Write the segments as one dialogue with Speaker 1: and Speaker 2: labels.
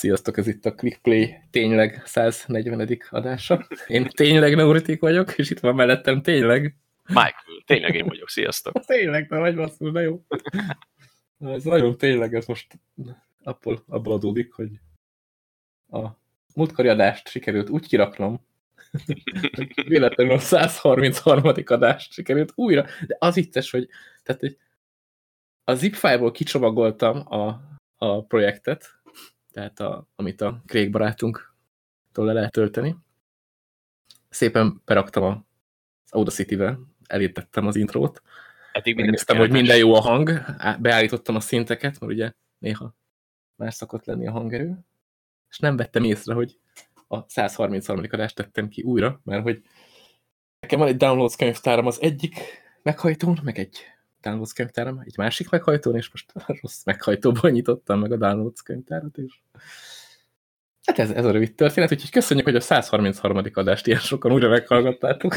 Speaker 1: Sziasztok, ez itt a Clickplay tényleg 140. adása. Én tényleg neurotik vagyok, és itt van mellettem tényleg.
Speaker 2: Michael, tényleg én vagyok, sziasztok.
Speaker 1: tényleg, te vagy basszus, de jó. Ez nagyon tényleg, ez most abból, abból adódik, hogy a múltkori adást sikerült úgy kiraknom, véletlenül a 133. adást sikerült újra, de az vicces, hogy tehát, hogy a zip file-ból kicsomagoltam a, a projektet, tehát a, amit a Craig barátunktól le lehet tölteni. Szépen beraktam az Audacity-vel, elértettem az intrót. Eddig Megnéztem, hogy minden jó a hang, beállítottam a szinteket, mert ugye néha már szokott lenni a hangerő, és nem vettem észre, hogy a 133. adást tettem ki újra, mert hogy nekem van egy downloads könyvtáram az egyik meghajtón, meg egy downloads könyvtáram, egy másik meghajtón, és most a rossz meghajtóban nyitottam meg a downloads könyvtárat, és hát ez, ez a rövid történet, úgyhogy köszönjük, hogy a 133. adást ilyen sokan újra meghallgattátok.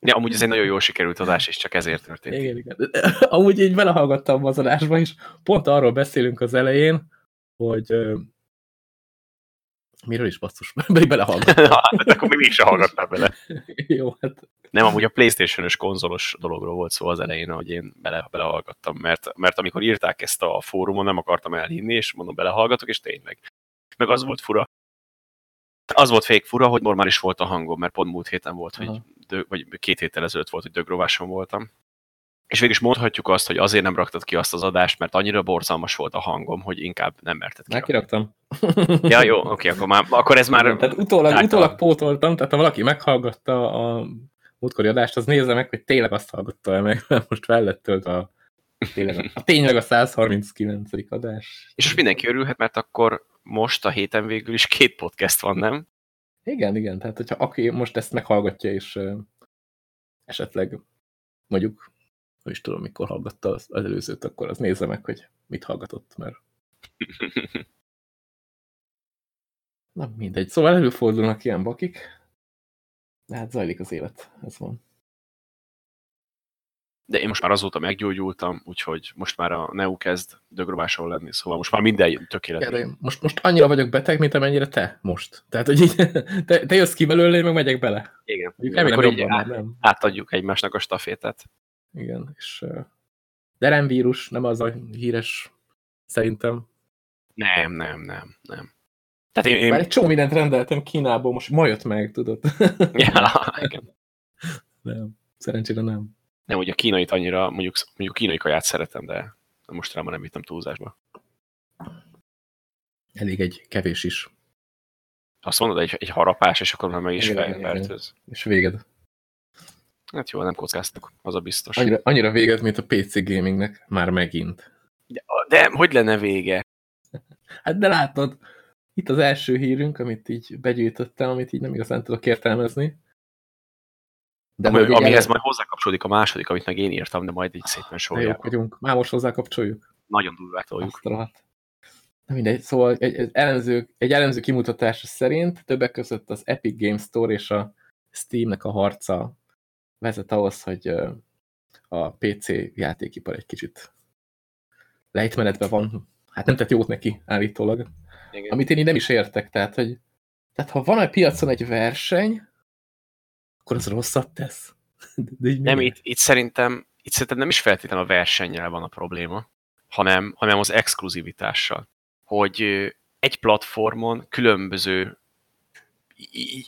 Speaker 2: Ja, amúgy ez egy nagyon jól sikerült adás, és csak ezért történt.
Speaker 1: Igen, igen. Amúgy így belehallgattam az adásba is, pont arról beszélünk az elején, hogy Miről is basszus? Pedig belehallgattam.
Speaker 2: hát akkor még is hallgattál bele.
Speaker 1: Jó, hát...
Speaker 2: Nem, amúgy a Playstation-ös konzolos dologról volt szó az elején, hogy én bele, belehallgattam, mert, mert amikor írták ezt a fórumon, nem akartam elhinni, és mondom, belehallgatok, és tényleg. Meg az volt fura. Az volt fék fura, hogy normális volt a hangom, mert pont múlt héten volt, hogy dög, vagy két héttel ezelőtt volt, hogy dögrováson voltam. És végig is mondhatjuk azt, hogy azért nem raktad ki azt az adást, mert annyira borzalmas volt a hangom, hogy inkább nem merted ki.
Speaker 1: Megkiraktam.
Speaker 2: Ja, jó, oké, akkor, már, akkor ez már...
Speaker 1: Tehát utólag, utólag pótoltam, tehát ha valaki meghallgatta a múltkori adást, az nézze meg, hogy tényleg azt hallgatta el meg, mert most fel lett tölt a, tényleg a, tényleg a 139. adás.
Speaker 2: És most mindenki örülhet, mert akkor most a héten végül is két podcast van, nem?
Speaker 1: Igen, igen, tehát hogyha aki most ezt meghallgatja, és esetleg mondjuk nem is tudom, mikor hallgatta az, az előzőt, akkor az nézze meg, hogy mit hallgatott, mert... Na mindegy. Szóval előfordulnak ilyen bakik, de hát zajlik az élet, ez van.
Speaker 2: De én most már azóta meggyógyultam, úgyhogy most már a Neu kezd dögrobáson lenni, szóval most már minden tökéletes.
Speaker 1: Ja, most, most annyira vagyok beteg, mint amennyire te most. Tehát, hogy így, te, te jössz ki belőle, én meg megyek bele.
Speaker 2: Igen. Remélem, Akkor így át, nem. átadjuk egymásnak a stafétet.
Speaker 1: Igen, és de nem vírus, nem az a híres szerintem.
Speaker 2: Nem, nem, nem, nem.
Speaker 1: Tehát én, én... Már egy csomó mindent rendeltem Kínából, most ma jött meg, tudod?
Speaker 2: Ja, igen.
Speaker 1: Nem, szerencsére nem.
Speaker 2: Nem, hogy a kínait annyira, mondjuk, mondjuk kínai kaját szeretem, de most rá nem vittem túlzásba.
Speaker 1: Elég egy kevés is.
Speaker 2: Azt mondod, egy, egy harapás, és akkor már meg is felfertőz.
Speaker 1: És véged.
Speaker 2: Hát jó, nem kockáztuk, az a biztos.
Speaker 1: Annyira, annyira véget, mint a PC gamingnek, már megint.
Speaker 2: De, de hogy lenne vége?
Speaker 1: Hát de látod, itt az első hírünk, amit így begyűjtöttem, amit így nem igazán tudok értelmezni.
Speaker 2: De Ami, amihez el... majd hozzákapcsolódik a második, amit meg én írtam, de majd így szépen sorolják.
Speaker 1: Jók vagyunk. Már most hozzákapcsoljuk.
Speaker 2: Nagyon durvák toljuk.
Speaker 1: Na mindegy, szóval egy, egy, elemző, egy elemző kimutatása szerint többek között az Epic Games Store és a Steamnek a harca vezet ahhoz, hogy a PC játékipar egy kicsit lejtmenetben van. Hát nem tett jót neki állítólag. Igen. Amit én így nem is értek. Tehát, hogy tehát ha van a piacon egy verseny, akkor az rosszat tesz.
Speaker 2: De így nem, itt, itt, szerintem, itt szerintem nem is feltétlenül a versennyel van a probléma, hanem, hanem az exkluzivitással. Hogy egy platformon különböző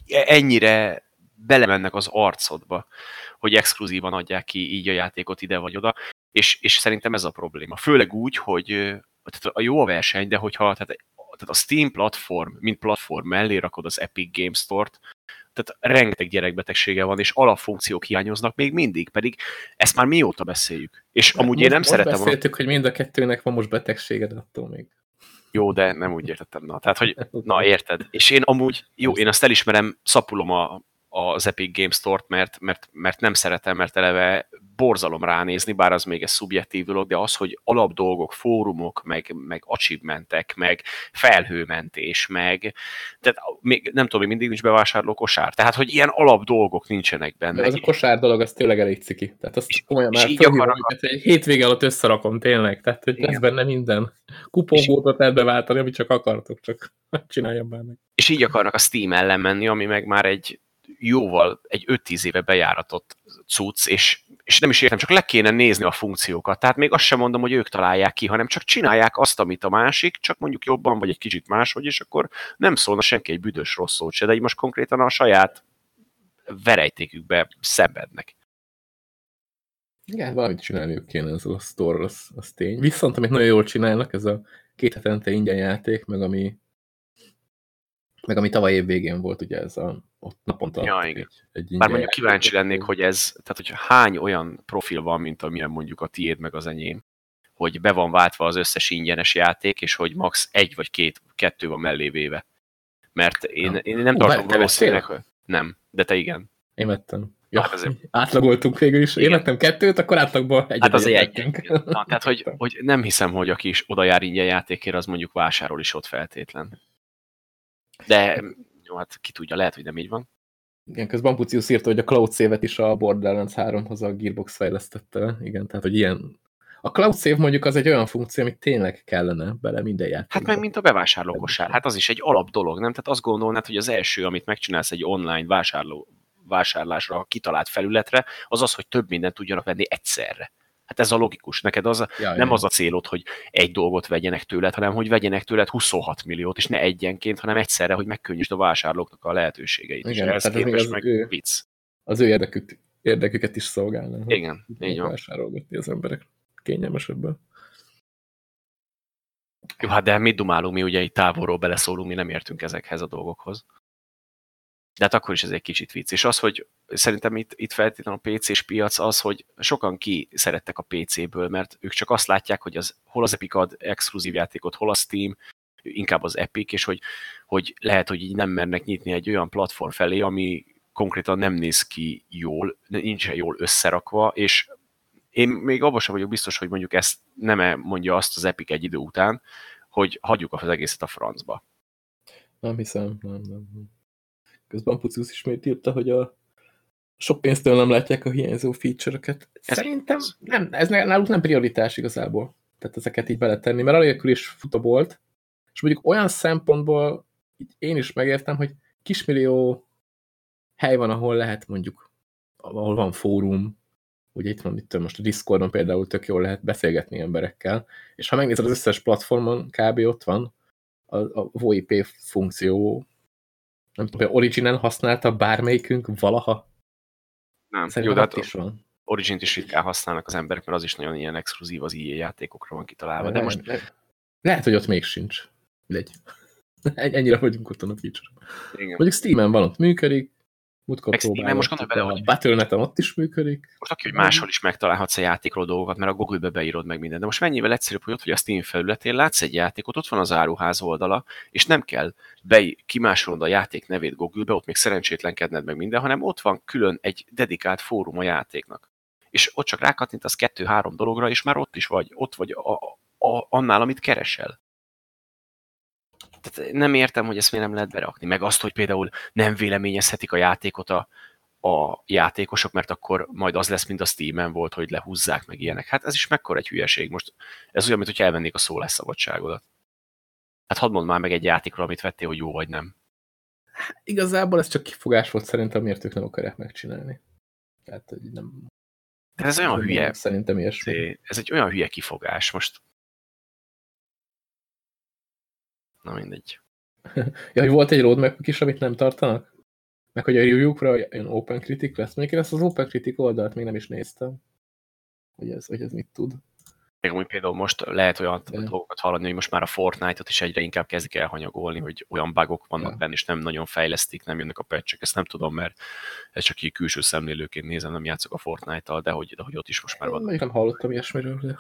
Speaker 2: ennyire belemennek az arcodba, hogy exkluzívan adják ki így a játékot ide vagy oda, és, és szerintem ez a probléma. Főleg úgy, hogy tehát a jó a verseny, de hogyha tehát, tehát a Steam platform, mint platform mellé rakod az Epic Games Store-t, tehát rengeteg gyerekbetegsége van, és alapfunkciók hiányoznak még mindig, pedig ezt már mióta beszéljük. És de amúgy
Speaker 1: most,
Speaker 2: én nem most szeretem...
Speaker 1: beszéltük, hogy mind a kettőnek van most betegsége, de attól még.
Speaker 2: Jó, de nem úgy értettem. Na, tehát, hogy, na érted. És én amúgy, jó, én azt elismerem, szapulom a, az Epic Games Store-t, mert, mert, mert nem szeretem, mert eleve borzalom ránézni, bár az még egy szubjektív dolog, de az, hogy alapdolgok, fórumok, meg, meg achievementek, meg felhőmentés, meg tehát még, nem tudom, még mindig nincs bevásárló kosár. Tehát, hogy ilyen alapdolgok nincsenek benne.
Speaker 1: De ez a kosár dolog, az tényleg elég ciki. Tehát azt komolyan már akarnak... őket, hogy hétvége alatt összerakom tényleg. Tehát, hogy lesz benne minden. Kupongótot lehet beváltani, amit csak akartok, csak csináljam meg.
Speaker 2: És így akarnak a Steam ellen menni, ami meg már egy jóval, egy 5-10 éve bejáratott cucc, és, és nem is értem, csak le kéne nézni a funkciókat. Tehát még azt sem mondom, hogy ők találják ki, hanem csak csinálják azt, amit a másik, csak mondjuk jobban, vagy egy kicsit máshogy, és akkor nem szólna senki egy büdös rossz szót se, de így most konkrétan a saját verejtékükbe szenvednek.
Speaker 1: Igen, valamit csinálniuk kéne ezzel a store az, az tény. Viszont amit nagyon jól csinálnak, ez a két hetente ingyen játék, meg ami meg ami tavaly év végén volt, ugye ez a ott naponta
Speaker 2: ja, igen. egy, egy Bár mondjuk kíváncsi lennék, hogy ez, tehát hogy hány olyan profil van, mint amilyen mondjuk a tiéd meg az enyém, hogy be van váltva az összes ingyenes játék, és hogy max. egy vagy két, kettő van mellé véve. Mert én, nem, én nem tartom valószínűleg, hogy nem, de te igen.
Speaker 1: Én vettem. Ja, hát azért... átlagoltunk végül is. Igen. Én vettem kettőt, akkor átlagban egyet. Hát
Speaker 2: azért egy. Na, tehát, hogy, hogy nem hiszem, hogy aki is oda jár ingyen játékért, az mondjuk vásárol is ott feltétlen. De jó, hát ki tudja, lehet, hogy nem így van.
Speaker 1: Igen, közben Pucius írta, hogy a Cloud Save-et is a Borderlands 3-hoz a Gearbox fejlesztette. Igen, tehát, hogy ilyen... A Cloud Save mondjuk az egy olyan funkció, amit tényleg kellene bele minden játékba.
Speaker 2: Hát meg mint a bevásárlókosár. Hát az is egy alap dolog, nem? Tehát azt gondolnád, hogy az első, amit megcsinálsz egy online vásárló, vásárlásra, kitalált felületre, az az, hogy több mindent tudjanak venni egyszerre. Hát ez a logikus. Neked az, ja, nem ja. az a célod, hogy egy dolgot vegyenek tőled, hanem hogy vegyenek tőled 26 milliót, és ne egyenként, hanem egyszerre, hogy megkönnyítsd a vásárlóknak a lehetőségeit.
Speaker 1: Igen, és tehát képest meg ő, vicc. Az ő érdekük, érdeküket is szolgálna.
Speaker 2: Igen, így van.
Speaker 1: Vásárolgatni az emberek kényelmesebben.
Speaker 2: Jó, hát de mit dumálunk mi, ugye itt távolról beleszólunk, mi nem értünk ezekhez a dolgokhoz. De hát akkor is ez egy kicsit vicc. És az, hogy szerintem itt, itt feltétlenül a PC-s piac az, hogy sokan ki szerettek a PC-ből, mert ők csak azt látják, hogy az, hol az Epic ad exkluzív játékot, hol a Steam, inkább az Epic, és hogy, hogy lehet, hogy így nem mernek nyitni egy olyan platform felé, ami konkrétan nem néz ki jól, nincsen jól összerakva, és én még abban sem vagyok biztos, hogy mondjuk ezt nem -e mondja azt az Epic egy idő után, hogy hagyjuk az egészet a francba.
Speaker 1: Nem hiszem, nem, nem. nem. Közben Pucius ismét írta, hogy a sok pénztől nem látják a hiányzó feature-öket. Szerintem nem, ez náluk nem prioritás igazából. Tehát ezeket így beletenni, mert anélkül is fut a bolt, és mondjuk olyan szempontból én is megértem, hogy kismillió hely van, ahol lehet mondjuk, ahol van fórum, ugye itt van itt most a Discordon például tök jól lehet beszélgetni emberekkel, és ha megnézed az összes platformon, kb. ott van a, a VoIP funkció, nem tudom, Originen használta bármelyikünk valaha?
Speaker 2: Nem, Szerintem jó, de hát is van. Origin-t is ritkán használnak az emberek, mert az is nagyon ilyen exkluzív az ilyen játékokra van kitalálva. De, de most...
Speaker 1: Lehet, hogy ott még sincs. Legy. Ennyire vagyunk ott a feature. Mondjuk Steam-en van, ott működik,
Speaker 2: Múltkor próbálom. Most gondolj bele,
Speaker 1: hogy... A Battle.net-en ott is működik.
Speaker 2: Most aki, hogy máshol is megtalálhatsz a játékról dolgokat, mert a Google-be beírod meg mindent. De most mennyivel egyszerűbb, hogy ott vagy a Steam felületén, látsz egy játékot, ott van az áruház oldala, és nem kell be, kimásolod a játék nevét Google-be, ott még szerencsétlenkedned meg minden, hanem ott van külön egy dedikált fórum a játéknak. És ott csak rákattintasz kettő-három dologra, és már ott is vagy, ott vagy a, a, annál, amit keresel tehát nem értem, hogy ezt miért nem lehet berakni. Meg azt, hogy például nem véleményezhetik a játékot a, a játékosok, mert akkor majd az lesz, mint a Steam-en volt, hogy lehúzzák meg ilyenek. Hát ez is mekkora egy hülyeség. Most ez olyan, mint hogy elvennék a szólásszabadságodat. Hát hadd mondd már meg egy játékról, amit vettél, hogy jó vagy nem.
Speaker 1: Hát, igazából ez csak kifogás volt szerintem, miért ők nem akarják megcsinálni. Tehát, hogy nem...
Speaker 2: De ez olyan hülye.
Speaker 1: Szerintem ilyesmi.
Speaker 2: Ez egy olyan hülye kifogás. Most Na mindegy.
Speaker 1: ja, hogy volt egy roadmap is, amit nem tartanak? Meg hogy a review-kra olyan Open Critic lesz? Mondjuk én ezt az Open Critic oldalt még nem is néztem. Hogy ez, hogy ez mit tud.
Speaker 2: Még amúgy például most lehet olyan De. dolgokat hallani, hogy most már a Fortnite-ot is egyre inkább kezdik elhanyagolni, hogy olyan bugok vannak ja. benne, és nem nagyon fejlesztik, nem jönnek a patchek. Ezt nem tudom, mert ez csak így külső szemlélőként nézem, nem játszok a Fortnite-tal, de hogy, de hogy ott is most már van.
Speaker 1: Mondjuk nem hallottam ilyesmiről, de...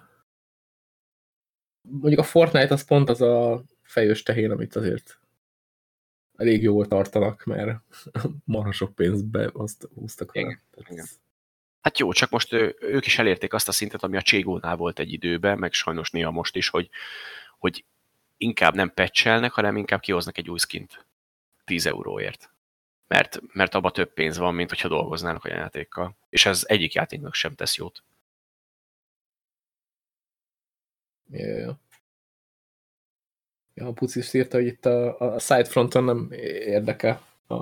Speaker 1: Mondjuk a Fortnite az pont az a fejős tehén, amit azért elég jól tartanak, mert marha sok pénzbe azt húztak
Speaker 2: Igen, igen. Hát jó, csak most ő, ők is elérték azt a szintet, ami a Cségónál volt egy időben, meg sajnos néha most is, hogy, hogy inkább nem patchelnek, hanem inkább kihoznak egy új skint 10 euróért. Mert, mert abba több pénz van, mint hogyha dolgoznának a játékkal. És ez egyik játéknak sem tesz jót.
Speaker 1: Ja, ja. A Puci is írta, hogy itt a, a sidefronton nem érdekel a,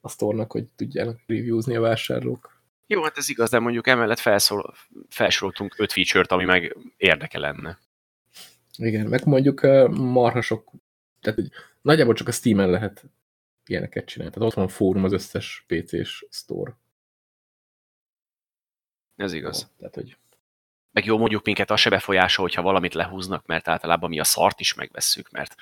Speaker 1: a sztornak, hogy tudjanak reviewzni a vásárlók.
Speaker 2: Jó, hát ez igaz, de mondjuk emellett felszól, felsoroltunk öt feature-t, ami meg érdeke lenne.
Speaker 1: Igen, meg mondjuk marhasok, tehát hogy nagyjából csak a Steam-en lehet ilyeneket csinálni. Tehát ott van fórum az összes PC-s store.
Speaker 2: Ez igaz.
Speaker 1: Tehát, hogy
Speaker 2: meg jó, mondjuk minket az se befolyásol, hogyha valamit lehúznak, mert általában mi a szart is megvesszük, mert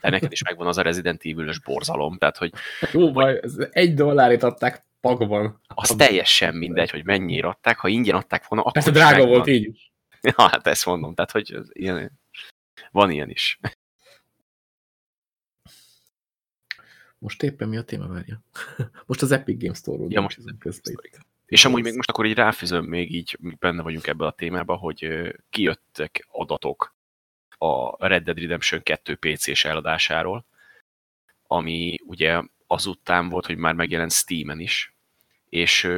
Speaker 2: te neked is megvan az a Resident evil borzalom, tehát hogy...
Speaker 1: Jó baj, ez egy dollárét adták pagban.
Speaker 2: Az teljesen mindegy, hogy mennyire adták, ha ingyen adták volna, akkor
Speaker 1: Persze drága volt így is.
Speaker 2: Ja, hát ezt mondom, tehát hogy ilyen, van ilyen is.
Speaker 1: Most éppen mi a téma, várja? Most az Epic Games Store-ról.
Speaker 2: Ja, most az Epic Games Store. És amúgy még most akkor így ráfűzöm, még így benne vagyunk ebben a témában, hogy kijöttek adatok a Red Dead Redemption 2 PC-s eladásáról, ami ugye azután volt, hogy már megjelent Steam-en is, és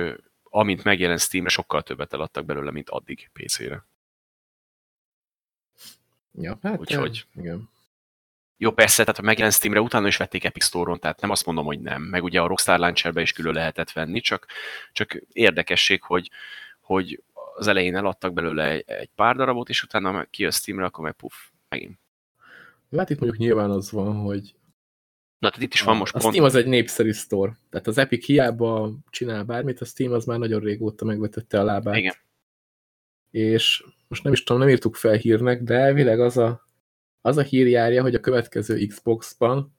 Speaker 2: amint megjelent Steam-re, sokkal többet eladtak belőle, mint addig PC-re.
Speaker 1: Ja, hát
Speaker 2: Úgyhogy,
Speaker 1: igen.
Speaker 2: Jó, persze, tehát ha megjelent Steamre, utána is vették Epic Store-on, tehát nem azt mondom, hogy nem. Meg ugye a Rockstar Launcher-be is külön lehetett venni, csak, csak érdekesség, hogy, hogy az elején eladtak belőle egy, egy pár darabot, és utána ki a Steamre, akkor meg puff, megint.
Speaker 1: Hát itt mondjuk nyilván az van, hogy
Speaker 2: Na, tehát itt is van most
Speaker 1: a pont. Steam az egy népszerű store. Tehát az Epic hiába csinál bármit, a Steam az már nagyon régóta megvetette a lábát.
Speaker 2: Igen.
Speaker 1: És most nem is tudom, nem írtuk fel hírnek, de elvileg az a az a hír járja, hogy a következő Xbox-ban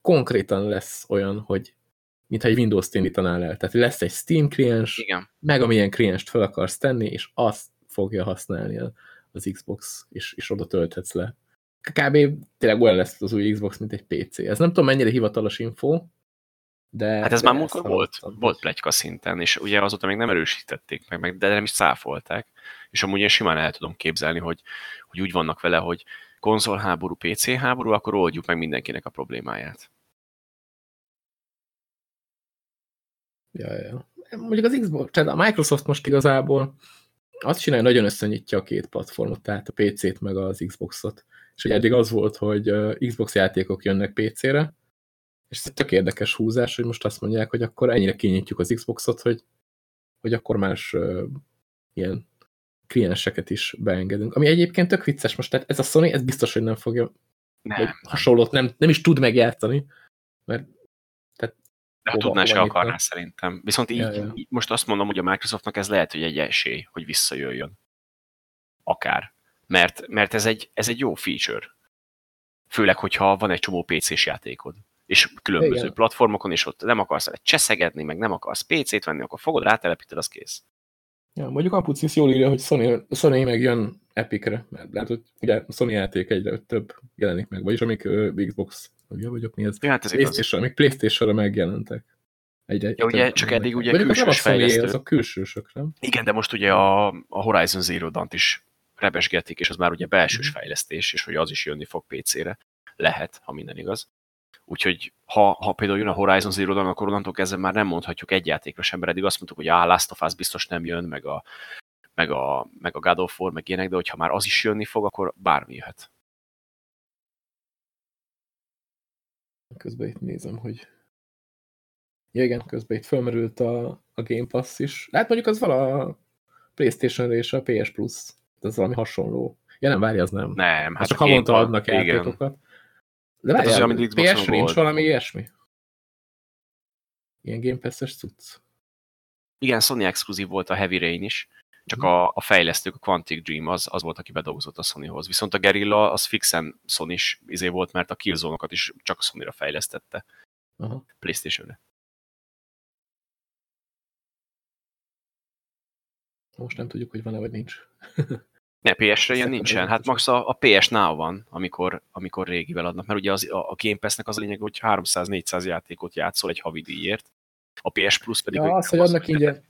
Speaker 1: konkrétan lesz olyan, hogy mintha egy Windows-t indítanál el. Tehát lesz egy Steam kliens,
Speaker 2: Igen.
Speaker 1: meg amilyen klienst fel akarsz tenni, és azt fogja használni az Xbox, és, és oda tölthetsz le. Kb. tényleg olyan lesz az új Xbox, mint egy PC. Ez nem tudom, mennyire hivatalos info, de...
Speaker 2: Hát ez már múltkor volt, volt plegyka szinten, és ugye azóta még nem erősítették meg, de nem is száfolták. És amúgy én simán el tudom képzelni, hogy, hogy úgy vannak vele, hogy konzolháború, PC háború, akkor oldjuk meg mindenkinek a problémáját.
Speaker 1: Ja, ja. Mondjuk az Xbox, tehát a Microsoft most igazából azt csinálja, nagyon összenyitja a két platformot, tehát a PC-t meg az Xboxot. És ugye eddig az volt, hogy Xbox játékok jönnek PC-re, és ez tök érdekes húzás, hogy most azt mondják, hogy akkor ennyire kinyitjuk az Xboxot, hogy, hogy akkor más uh, ilyen klienseket is beengedünk. Ami egyébként tök vicces most, tehát ez a Sony, ez biztos, hogy nem fogja
Speaker 2: nem.
Speaker 1: hasonlót nem, nem is tud megjátszani, mert
Speaker 2: tehát de ha tudná, se akarná szerintem. Viszont így, ja, ja. így, most azt mondom, hogy a Microsoftnak ez lehet, hogy egy esély, hogy visszajöjjön. Akár. Mert, mert ez, egy, ez egy jó feature. Főleg, hogyha van egy csomó PC-s játékod. És különböző Igen. platformokon, és ott nem akarsz cseszegedni, meg nem akarsz PC-t venni, akkor fogod, rátelepíted, az kész.
Speaker 1: Ja, mondjuk Apucis jól írja, hogy Sony, Sony megjön Epic-re, mert lehet, hogy ugye a Sony játék egyre több jelenik meg, vagyis amik uh, Xbox, vagy vagyok mi ez?
Speaker 2: Ja, hát ez
Speaker 1: PlayStation, amik Playstation-ra megjelentek.
Speaker 2: Egyre, ja, ugye, csak eddig ugye Vagy külsős fejlesztő.
Speaker 1: Az a külsősök, nem?
Speaker 2: Igen, de most ugye a, a Horizon Zero Dawn-t is rebesgetik, és az már ugye belsős mm. fejlesztés, és hogy az is jönni fog PC-re. Lehet, ha minden igaz. Úgyhogy ha, ha például jön a Horizon Zero Dawn, akkor onnantól kezdve már nem mondhatjuk egy játékra sem, mert eddig azt mondtuk, hogy a Last of Us biztos nem jön, meg a, meg a, meg a God of War, meg ilyenek, de hogyha már az is jönni fog, akkor bármi jöhet.
Speaker 1: Közben itt nézem, hogy ja, igen, közben itt felmerült a, a Game Pass is. Hát mondjuk az vala a Playstation és a PS Plus. Ez valami hasonló. Ja nem, várj, az nem.
Speaker 2: Nem, hát
Speaker 1: csak havonta adnak játékokat. De várjál, az, amit ps nincs valami ilyesmi? Ilyen Game Pass-es cucc?
Speaker 2: Igen, Sony exkluzív volt a Heavy Rain is, csak hmm. a, a fejlesztők, a Quantic Dream az, az volt, aki bedolgozott a Sonyhoz. Viszont a Guerrilla az fixen sony is izé volt, mert a Killzone-okat is csak a Sony-ra fejlesztette. Aha. Playstation-re.
Speaker 1: Most nem tudjuk, hogy van-e vagy nincs.
Speaker 2: Ne, PS-re ilyen nincsen. Hát max a, a PS Now van, amikor, amikor régivel adnak. Mert ugye az, a, a Game Pass-nek az a lényeg, hogy 300-400 játékot játszol egy havidíjért. A PS Plus pedig...
Speaker 1: Ja, az, hogy ingyen.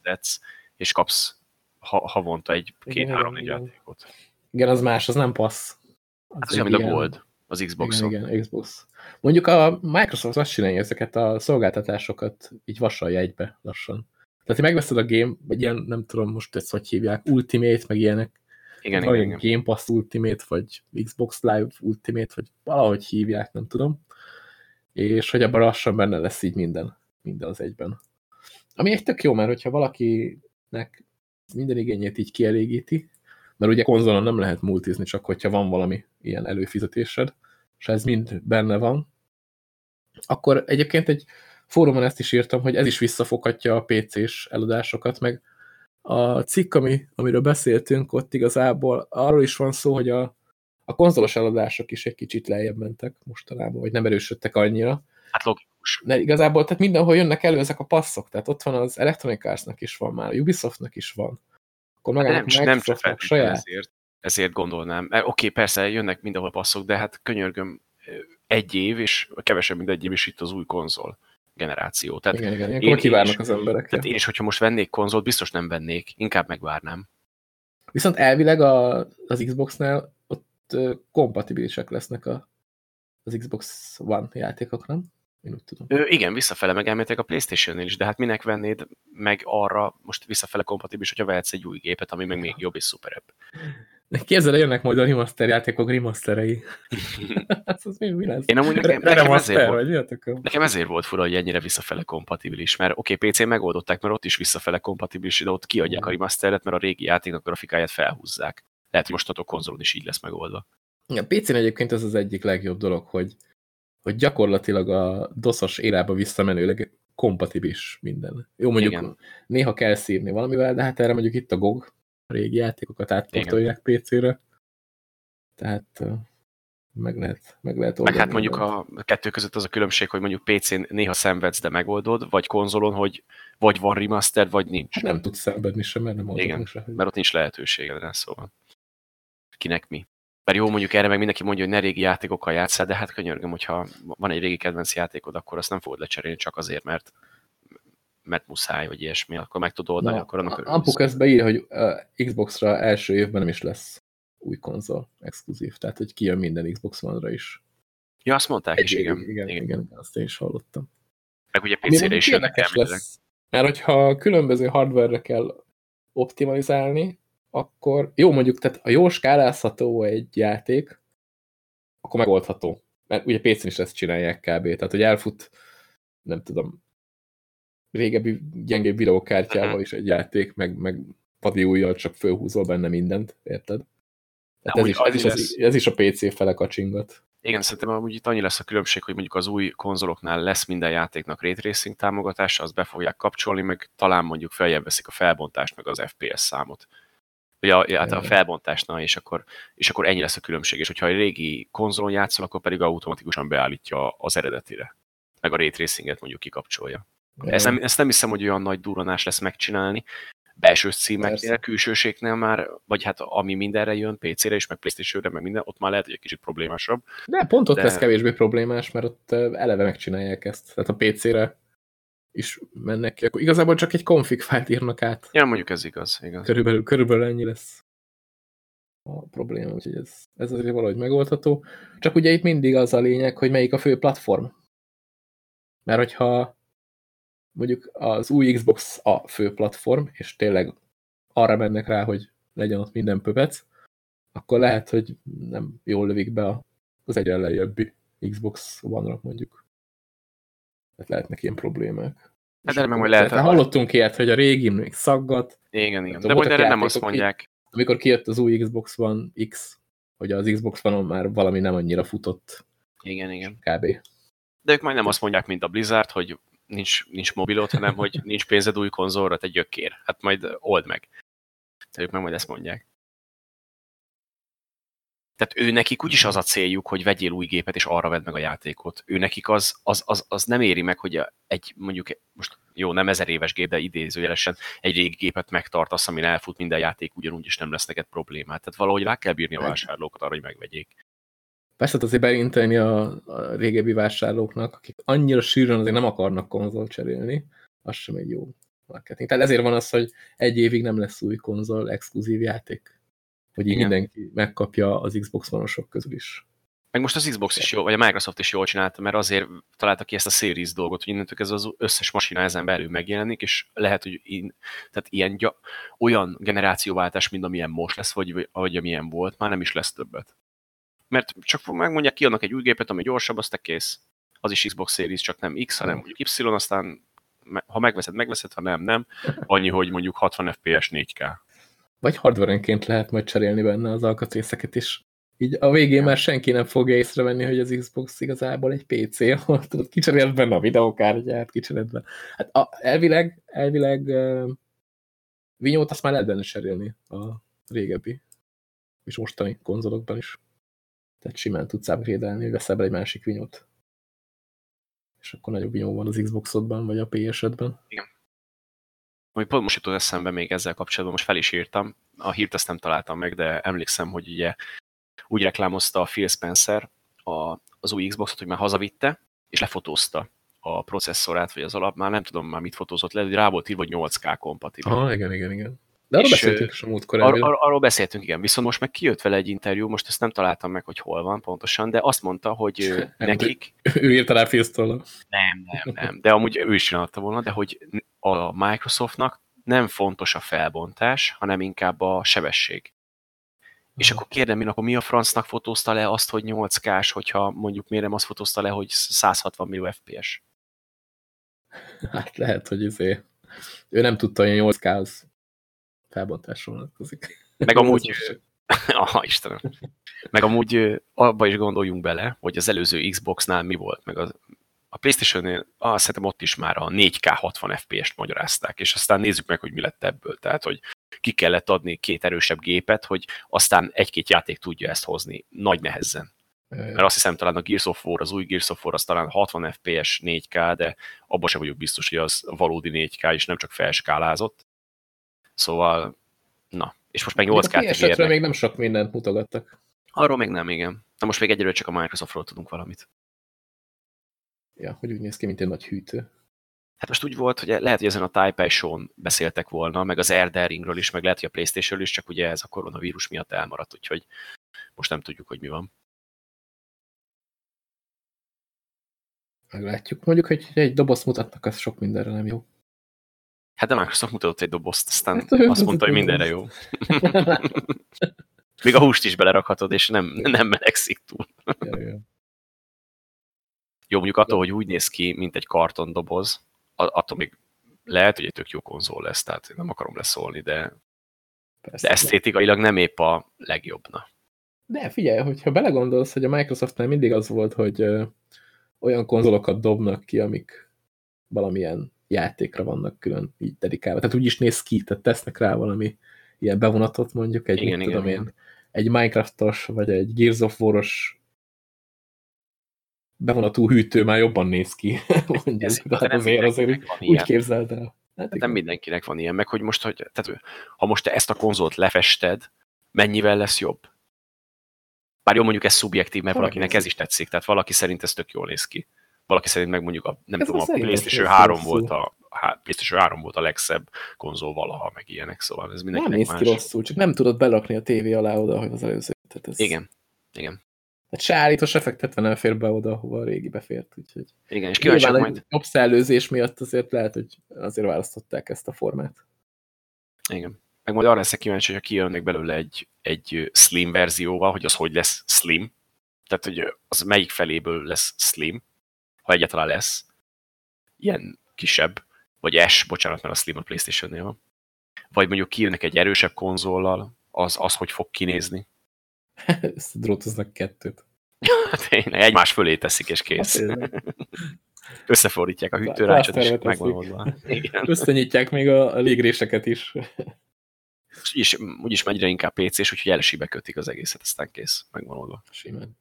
Speaker 2: És kapsz ha, havonta egy két-három-négy játékot.
Speaker 1: Igen, az más, az nem passz.
Speaker 2: Az, az olyan, mint a Gold az xbox
Speaker 1: Igen, igen, Xbox. Mondjuk a Microsoft azt csinálja ezeket a szolgáltatásokat így vasalja egybe lassan. Tehát, hogy megveszed a game, vagy ilyen, nem tudom most ezt hogy hívják, Ultimate, meg ilyenek.
Speaker 2: Igen, igen, igen.
Speaker 1: Game Pass Ultimate, vagy Xbox Live Ultimate, vagy valahogy hívják, nem tudom. És hogy abban lassan benne lesz így minden, minden az egyben. Ami egy tök jó, mert hogyha valakinek minden igényét így kielégíti, mert ugye konzolon nem lehet multizni, csak hogyha van valami ilyen előfizetésed, és ez mind benne van, akkor egyébként egy fórumon ezt is írtam, hogy ez is visszafoghatja a PC-s eladásokat, meg a cikk, ami, amiről beszéltünk, ott igazából arról is van szó, hogy a, a konzolos eladások is egy kicsit lejjebb mentek mostanában, vagy nem erősödtek annyira.
Speaker 2: Hát logikus.
Speaker 1: De igazából tehát mindenhol jönnek elő ezek a passzok, tehát ott van az Electronic Arts-nak is van már, a Ubisoftnak is van.
Speaker 2: Akkor meg nem, nem csak saját. Ezért, ezért gondolnám. Oké, okay, persze jönnek mindenhol passzok, de hát könyörgöm, egy év, és kevesebb, mint egy év, és itt az új konzol generáció. Tehát
Speaker 1: igen, igen, én kivárnak az emberek.
Speaker 2: Tehát én is, hogyha most vennék konzolt, biztos nem vennék, inkább megvárnám.
Speaker 1: Viszont elvileg a, az Xbox-nál ott kompatibilisek lesznek a, az Xbox One játékok, nem? Én úgy tudom.
Speaker 2: Ö, igen, visszafele meg elméletek a Playstation-nél is, de hát minek vennéd meg arra most visszafele kompatibilis, hogyha vehetsz egy új gépet, ami meg még jobb és szuperebb.
Speaker 1: Képzeld, jönnek majd a remaster játékok remasterei.
Speaker 2: Hát az mi, mi lesz? Én amúgy nekem, Re nekem, ezért volt, nekem ezért volt fura, hogy ennyire visszafele kompatibilis, mert oké, okay, PC-n megoldották, mert ott is visszafele kompatibilis, de ott kiadják a remasteret, mert a régi játéknak a grafikáját felhúzzák. Lehet, hogy most a konzolon is így lesz megoldva.
Speaker 1: A PC-n egyébként ez az egyik legjobb dolog, hogy, hogy gyakorlatilag a doszos érába visszamenőleg kompatibilis minden. Jó, mondjuk Igen. néha kell szívni valamivel, de hát erre mondjuk itt a GOG, régi játékokat átportolják PC-re. Tehát meg lehet, meg lehet
Speaker 2: Meg hát mondjuk a kettő között az a különbség, hogy mondjuk PC-n néha szenvedsz, de megoldod, vagy konzolon, hogy vagy van remaster, vagy nincs.
Speaker 1: Hát nem tudsz szenvedni sem, mert nem
Speaker 2: Igen, se, hogy... mert ott nincs lehetőséged rá, szóval. Kinek mi? Mert jó, mondjuk erre meg mindenki mondja, hogy ne régi játékokkal játszál, de hát könyörgöm, hogyha van egy régi kedvenc játékod, akkor azt nem fogod lecserélni csak azért, mert mert muszáj, vagy ilyesmi, akkor meg tudod oldani, Na, akkor annak
Speaker 1: örülsz. Ampuk ezt beírja, hogy Xbox-ra első évben nem is lesz új konzol exkluzív, tehát hogy kijön minden Xbox One-ra is.
Speaker 2: Ja, azt mondták is, igen.
Speaker 1: Igen, igen. igen, azt én is hallottam.
Speaker 2: Meg ugye PC-re is jönnek
Speaker 1: lesz, Mert hogyha különböző hardware-re kell optimalizálni, akkor jó mondjuk, tehát a jó skálázható egy játék, akkor megoldható. Mert ugye PC-n is ezt csinálják kb. Tehát, hogy elfut, nem tudom, régebbi gyengébb videókártyával is egy játék, meg, meg padi ujjal csak fölhúzol benne mindent, érted? Tehát ez, is, ez, is ez is a PC fele kacsingat.
Speaker 2: Igen, szerintem amúgy itt annyi lesz a különbség, hogy mondjuk az új konzoloknál lesz minden játéknak Ray Tracing támogatása, azt be fogják kapcsolni, meg talán mondjuk feljebb veszik a felbontást, meg az FPS számot. Ugye a, hát a felbontásnál, és akkor, és akkor ennyi lesz a különbség. És hogyha egy régi konzolon játszol, akkor pedig automatikusan beállítja az eredetire. Meg a Ray Tracinget mondjuk kikapcsolja. Ezt nem, ezt nem hiszem, hogy olyan nagy duranás lesz megcsinálni. Belső címeknél, külsőségnél már, vagy hát ami mindenre jön, PC-re is, meg Playstation-re, meg minden, ott már lehet, hogy egy kicsit problémásabb.
Speaker 1: De pont ott de... lesz kevésbé problémás, mert ott eleve megcsinálják ezt. Tehát a PC-re is mennek ki. Akkor igazából csak egy config fájlt írnak át.
Speaker 2: Ja, mondjuk ez igaz. igaz.
Speaker 1: Körülbelül, körülbelül ennyi lesz a probléma, úgyhogy ez, ez azért valahogy megoldható. Csak ugye itt mindig az a lényeg, hogy melyik a fő platform. Mert hogyha mondjuk az új Xbox a fő platform, és tényleg arra mennek rá, hogy legyen ott minden pöpec, akkor lehet, hogy nem jól lövik be az egyre lejjebbi Xbox One-ra mondjuk. Tehát lehetnek ilyen problémák.
Speaker 2: Hát de meg majd lehet.
Speaker 1: Tehát, hallottunk ilyet, hogy a régi még szaggat.
Speaker 2: Igen, igen. De majd erre nem azt mondják.
Speaker 1: Amikor kijött az új Xbox One X, hogy az Xbox One-on már valami nem annyira futott.
Speaker 2: Igen, igen.
Speaker 1: Kb.
Speaker 2: De ők majd nem azt mondják, mint a Blizzard, hogy nincs, nincs mobilot, hanem hogy nincs pénzed új konzolra, te gyökér. Hát majd old meg. Tehát ők meg majd ezt mondják. Tehát ő nekik úgyis az a céljuk, hogy vegyél új gépet, és arra vedd meg a játékot. Ő nekik az, az, az, az nem éri meg, hogy egy mondjuk, most jó, nem ezer éves gép, de idézőjelesen egy régi gépet megtartasz, amin elfut minden játék, ugyanúgy is nem lesz neked problémát. Tehát valahogy rá kell bírni a vásárlókat arra, hogy megvegyék.
Speaker 1: Persze azért beinteni a, a régebbi vásárlóknak, akik annyira sűrűn azért nem akarnak konzolt cserélni, az sem egy jó, marketing. Tehát ezért van az, hogy egy évig nem lesz új konzol exkluzív játék. Hogy így
Speaker 2: Igen.
Speaker 1: mindenki megkapja az Xbox One-osok közül is.
Speaker 2: Meg most az Xbox is jó, vagy a Microsoft is jól csinálta, mert azért találta ki ezt a Series dolgot, hogy innentől ez az összes masina ezen belül megjelenik, és lehet, hogy in, tehát ilyen olyan generációváltás, mint amilyen most lesz, vagy, vagy amilyen volt, már nem is lesz többet. Mert csak megmondják, kiadnak egy új gépet, ami gyorsabb, aztán kész. Az is Xbox Series, csak nem X, hanem mondjuk Y, aztán ha megveszed, megveszed, ha nem, nem. Annyi, hogy mondjuk 60 FPS 4K.
Speaker 1: Vagy hardverenként lehet majd cserélni benne az alkatrészeket is. Így a végén már senki nem fogja észrevenni, hogy az Xbox igazából egy PC, ahol tudod, kicseréled benne a videókártyát, kicseréled benne. Hát a, elvileg, elvileg uh, vinyót azt már lehet benne cserélni a régebbi és mostani konzolokban is. Tehát simán tudsz upgrade-elni, hogy veszel egy másik vinyót. És akkor nagyobb vinyó van az Xboxodban, vagy a PS5-ben.
Speaker 2: Ami pont most jutott eszembe még ezzel kapcsolatban, most fel is írtam, a hírt ezt nem találtam meg, de emlékszem, hogy ugye úgy reklámozta a Phil Spencer a, az új Xboxot, hogy már hazavitte, és lefotózta a processzorát, vagy az alap, már nem tudom már mit fotózott le, de rá volt írva, hogy 8K kompatibil.
Speaker 1: Aha, igen, igen, igen. De arról beszéltünk is a múltkor.
Speaker 2: Ar- ar- arról beszéltünk, igen. Viszont most meg kijött vele egy interjú, most ezt nem találtam meg, hogy hol van pontosan, de azt mondta, hogy
Speaker 1: Nem,
Speaker 2: nekik...
Speaker 1: ő írta rá
Speaker 2: Nem, nem, nem. De amúgy ő is csinálta volna, de hogy a Microsoftnak nem fontos a felbontás, hanem inkább a sebesség. És akkor kérdem én, akkor mi a francnak fotózta le azt, hogy 8K-s, hogyha mondjuk miért nem azt fotózta le, hogy 160 millió FPS?
Speaker 1: Hát lehet, hogy izé. Ő nem tudta, hogy a 8K az felbontásra vonatkozik.
Speaker 2: Meg amúgy, aha, Istenem. Meg amúgy abba is gondoljunk bele, hogy az előző Xbox-nál mi volt, meg az, a Playstation-nél, ah, szerintem ott is már a 4K 60 FPS-t magyarázták, és aztán nézzük meg, hogy mi lett ebből. Tehát, hogy ki kellett adni két erősebb gépet, hogy aztán egy-két játék tudja ezt hozni nagy nehezen. Mert azt hiszem talán a Gears of War, az új Gears of War az talán 60 FPS 4K, de abban sem vagyok biztos, hogy az valódi 4K, és nem csak felskálázott. Szóval, na, és most meg 8 k
Speaker 1: a PS5-re még nem sok mindent mutogattak.
Speaker 2: Arról még nem, igen. Na most még egyelőre csak a Microsoftról tudunk valamit.
Speaker 1: Ja, hogy úgy néz ki, mint egy nagy hűtő.
Speaker 2: Hát most úgy volt, hogy lehet, hogy ezen a Taipei show beszéltek volna, meg az Elden Ringről is, meg lehet, hogy a playstation is, csak ugye ez a koronavírus miatt elmaradt, úgyhogy most nem tudjuk, hogy mi van.
Speaker 1: Meglátjuk. Mondjuk, hogy egy dobozt mutatnak, az sok mindenre nem jó.
Speaker 2: Hát de Microsoft mutatott egy dobozt, aztán
Speaker 1: Hát
Speaker 2: azt mondta, hogy mindenre jó. Még a húst is belerakhatod, és nem, nem melegszik túl. Jó, mondjuk attól, hogy úgy néz ki, mint egy kartondoboz, attól még lehet, hogy egy tök jó konzol lesz, tehát én nem akarom leszólni, de,
Speaker 1: Persze.
Speaker 2: de esztétikailag nem épp a legjobb. Na.
Speaker 1: De figyelj, hogyha belegondolsz, hogy a Microsoftnál mindig az volt, hogy ö, olyan konzolokat dobnak ki, amik valamilyen játékra vannak külön így dedikálva. Tehát úgy is néz ki, tehát tesznek rá valami ilyen bevonatot mondjuk, egy,
Speaker 2: Igen,
Speaker 1: mit
Speaker 2: igen,
Speaker 1: tudom én, egy Minecraftos, vagy egy Gears of War-os bevonatú hűtő már jobban néz ki, mondjuk.
Speaker 2: Ez-
Speaker 1: De hát azért, azért úgy
Speaker 2: ilyen.
Speaker 1: képzeld el. Hát
Speaker 2: nem mindenkinek van ilyen, meg hogy most, hogy, tehát, ha most te ezt a konzolt lefested, mennyivel lesz jobb? Bár jó, mondjuk ez szubjektív, mert valakinek
Speaker 1: ez
Speaker 2: is tetszik, tehát valaki szerint ez tök jól néz ki. Valaki szerint meg mondjuk a, nem
Speaker 1: Ez
Speaker 2: tudom, a PlayStation
Speaker 1: ez
Speaker 2: 3
Speaker 1: rosszul.
Speaker 2: volt a, PlayStation 3 volt a legszebb konzol valaha, meg ilyenek, szóval ez
Speaker 1: nem
Speaker 2: mindenkinek
Speaker 1: néz
Speaker 2: más.
Speaker 1: ki rosszul, csak nem tudod berakni a tévé alá oda, hogy az előző. Tehát ez,
Speaker 2: Igen, igen.
Speaker 1: Hát se állítós effektetve nem fér be oda, ahova a régi befért, úgyhogy
Speaker 2: Igen, és kíváncsiak majd,
Speaker 1: jobb szellőzés miatt azért lehet, hogy azért választották ezt a formát.
Speaker 2: igen. Meg majd arra leszek kíváncsi, hogyha kijönnek belőle egy, egy slim verzióval, hogy az hogy lesz slim. Tehát, hogy az melyik feléből lesz slim, ha egyáltalán lesz. Ilyen kisebb, vagy S, bocsánat, mert a slim a Playstation-nél van. Vagy mondjuk kijönnek egy erősebb konzollal, az, az hogy fog kinézni.
Speaker 1: Összedrótoznak kettőt.
Speaker 2: Tényleg, egymás fölé teszik, és kész.
Speaker 1: Tényleg.
Speaker 2: Összefordítják a hűtőrácsot, és megvan. Igen.
Speaker 1: Összenyitják még a, a légréseket is.
Speaker 2: Úgyis, úgyis megy inkább PC-s, úgyhogy elsibe kötik az egészet, aztán kész, megvan oldva.
Speaker 1: Simán.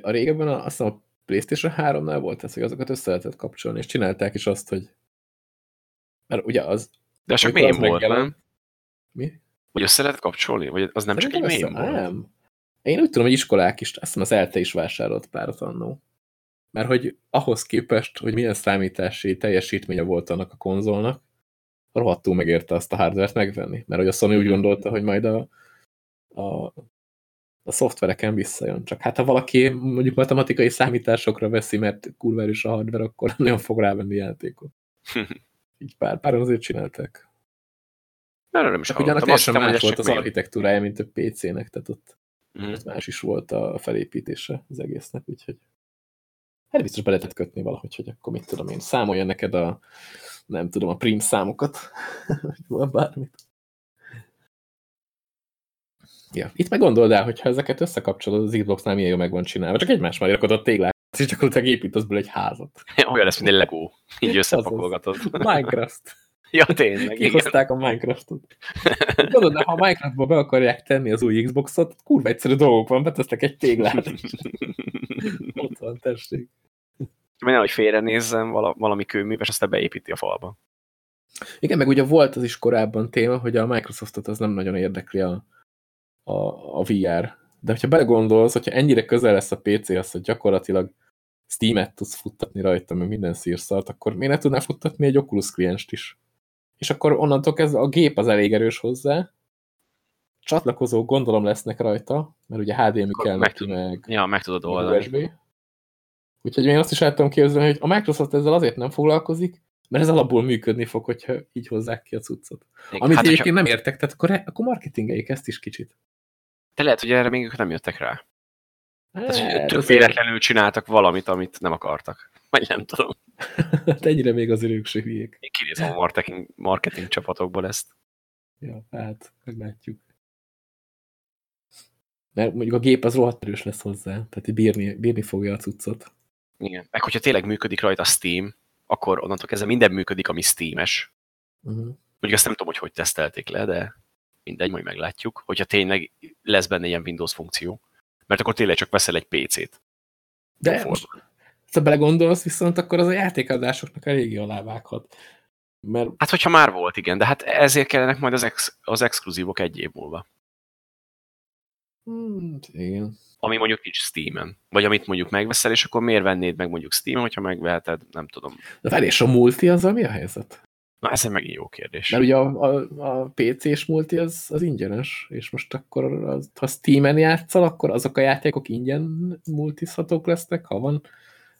Speaker 1: A régebben azt hiszem a PlayStation 3-nál volt ez, hogy azokat össze lehetett kapcsolni, és csinálták is azt, hogy mert ugye az...
Speaker 2: De csak mém volt,
Speaker 1: megjelent-
Speaker 2: nem?
Speaker 1: Mi?
Speaker 2: Vagy össze lehet kapcsolni? Vagy az nem csak egy
Speaker 1: Szerintem
Speaker 2: mém volt?
Speaker 1: Nem. Én úgy tudom, hogy iskolák is, azt hiszem az ELTE is vásárolt párat annó. mert hogy ahhoz képest, hogy milyen számítási teljesítménye volt annak a konzolnak, rohadtul megérte azt a hardware megvenni. Mert hogy a Sony úgy mhm. gondolta, hogy majd a, a, a szoftvereken visszajön. Csak hát ha valaki mondjuk matematikai számításokra veszi, mert kurva erős a hardware, akkor nagyon fog rávenni játékot. Így pár, pár azért csinálták.
Speaker 2: Erről nem is
Speaker 1: hallottam. Ugyanak teljesen más volt az architektúrája, mint a PC-nek, tehát ott, mm. ott más is volt a felépítése az egésznek, úgyhogy hát biztos be lehetett kötni valahogy, hogy akkor mit tudom én, számolja neked a nem tudom, a prim számokat, vagy bármit. Ja. Itt meg gondold el, hogy ha ezeket összekapcsolod, az Xbox-nál milyen jó meg van csinálva. Csak egymás mellé rakod a téglát, és csak ott építesz bele egy házat.
Speaker 2: Olyan lesz, mint egy Lego. Így összepakolgatod.
Speaker 1: Minecraft.
Speaker 2: Ja, tényleg.
Speaker 1: Kihozták a Minecraftot. Tudod, de ha a Minecraftba be akarják tenni az új Xboxot, kurva egyszerű dolgok van, betesznek egy téglát. Ott van, tessék.
Speaker 2: Mert hogy félrenézzem valami kőműves, aztán beépíti a falba.
Speaker 1: Igen, meg ugye volt az is korábban téma, hogy a Microsoftot az nem nagyon érdekli a, a, a VR. De hogyha belegondolsz, hogyha ennyire közel lesz a PC, az, hogy gyakorlatilag Steam-et tudsz futtatni rajta, meg minden szírszart, akkor miért ne tudná futtatni egy Oculus klienst is? És akkor onnantól kezdve a gép az elég erős hozzá, csatlakozók gondolom lesznek rajta, mert ugye HDMI kell
Speaker 2: meg, neki, meg, ja, meg tudod oldani. USB.
Speaker 1: Úgyhogy én azt is el tudom képzelni, hogy a Microsoft ezzel azért nem foglalkozik, mert ez alapból működni fog, hogyha így hozzák ki a cuccot. Amit hát, egyébként nem értek, tehát akkor, akkor marketingeljék ezt is kicsit.
Speaker 2: De lehet, hogy erre még ők nem jöttek rá. Tehát, hogy véletlenül csináltak valamit, amit nem akartak. Vagy nem tudom.
Speaker 1: hát ennyire még az ők se hülyék.
Speaker 2: Én kinézem a marketing, marketing csapatokból ezt.
Speaker 1: Ja, hát, meglátjuk. Mert mondjuk a gép az rohadt erős lesz hozzá, tehát bírni, bírni fogja a cuccot.
Speaker 2: Igen. Meg hogyha tényleg működik rajta a Steam, akkor onnantól kezdve minden működik, ami Steam-es. Uh -huh. Mondjuk azt nem tudom, hogy hogy tesztelték le, de mindegy, majd meglátjuk, hogyha tényleg lesz benne ilyen Windows funkció. Mert akkor tényleg csak veszel egy PC-t.
Speaker 1: De most, ha belegondolsz, viszont akkor az a játékadásoknak eléggé alávághat.
Speaker 2: Mert... Hát, hogyha már volt, igen, de hát ezért kellenek majd az, ex az exkluzívok egy év múlva.
Speaker 1: Hmm, igen
Speaker 2: ami mondjuk nincs Steam-en. Vagy amit mondjuk megveszel, és akkor miért vennéd meg mondjuk Steam-en, hogyha megveheted, nem tudom.
Speaker 1: De várj, és a multi az mi a helyzet?
Speaker 2: Na, ez egy megint jó kérdés.
Speaker 1: Mert ugye a, a, a PC-s multi az, az ingyenes, és most akkor az, ha Steam-en játszol, akkor azok a játékok ingyen multizhatók lesznek, ha van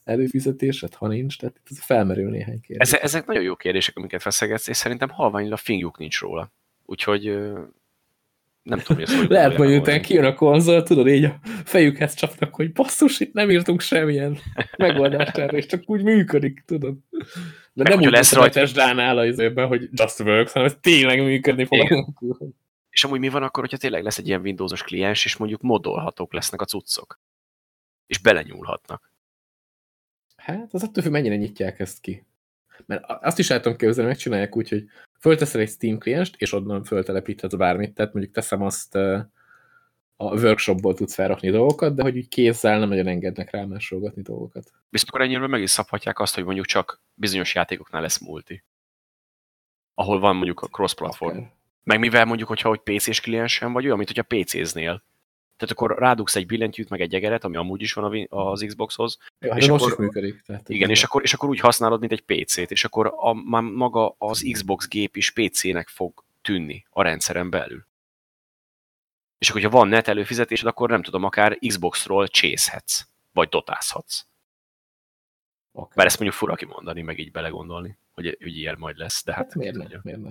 Speaker 1: előfizetésed, ha nincs, tehát ez felmerül néhány kérdés.
Speaker 2: Ezek, ezek nagyon jó kérdések, amiket feszegetsz, és szerintem halványra fingjuk nincs róla. Úgyhogy nem tudom, hogy
Speaker 1: ezt Lehet, hogy utána kijön a konzol, tudod, így a fejükhez csapnak, hogy basszus, itt nem írtunk semmilyen megoldást erre, és csak úgy működik, tudod. De nem úgy lesz rajta. Tesdánál az évben, hogy just works, hanem ez tényleg működni fog.
Speaker 2: És amúgy mi van akkor, hogyha tényleg lesz egy ilyen Windowsos kliens, és mondjuk modolhatók lesznek a cuccok? És belenyúlhatnak.
Speaker 1: Hát, az attól függ, mennyire nyitják ezt ki. Mert azt is el tudom képzelni, megcsinálják úgy, hogy fölteszel egy Steam klienst, és onnan föltelepíthetsz bármit, tehát mondjuk teszem azt a workshopból tudsz felrakni dolgokat, de hogy úgy kézzel nem nagyon engednek rá másolgatni dolgokat.
Speaker 2: Viszont akkor ennyire meg is szabhatják azt, hogy mondjuk csak bizonyos játékoknál lesz multi. Ahol van mondjuk a cross-platform. Meg mivel mondjuk, hogyha hogy PC-s kliensen vagy olyan, mint hogyha PC-znél. Tehát akkor rádugsz egy billentyűt, meg egy egeret, ami amúgy is van az Xboxhoz.
Speaker 1: Ja, és akkor, is működik.
Speaker 2: Tehát igen, és akkor, és akkor úgy használod, mint egy PC-t, és akkor a, már maga az Xbox gép is PC-nek fog tűnni a rendszeren belül. És akkor, hogyha van net előfizetésed, akkor nem tudom, akár Xbox-ról csészhetsz, vagy dotázhatsz. Okay. Bár ezt mondjuk fura kimondani, meg így belegondolni, hogy, hogy ilyen majd lesz, de hát... hát
Speaker 1: miért ne, miért ne?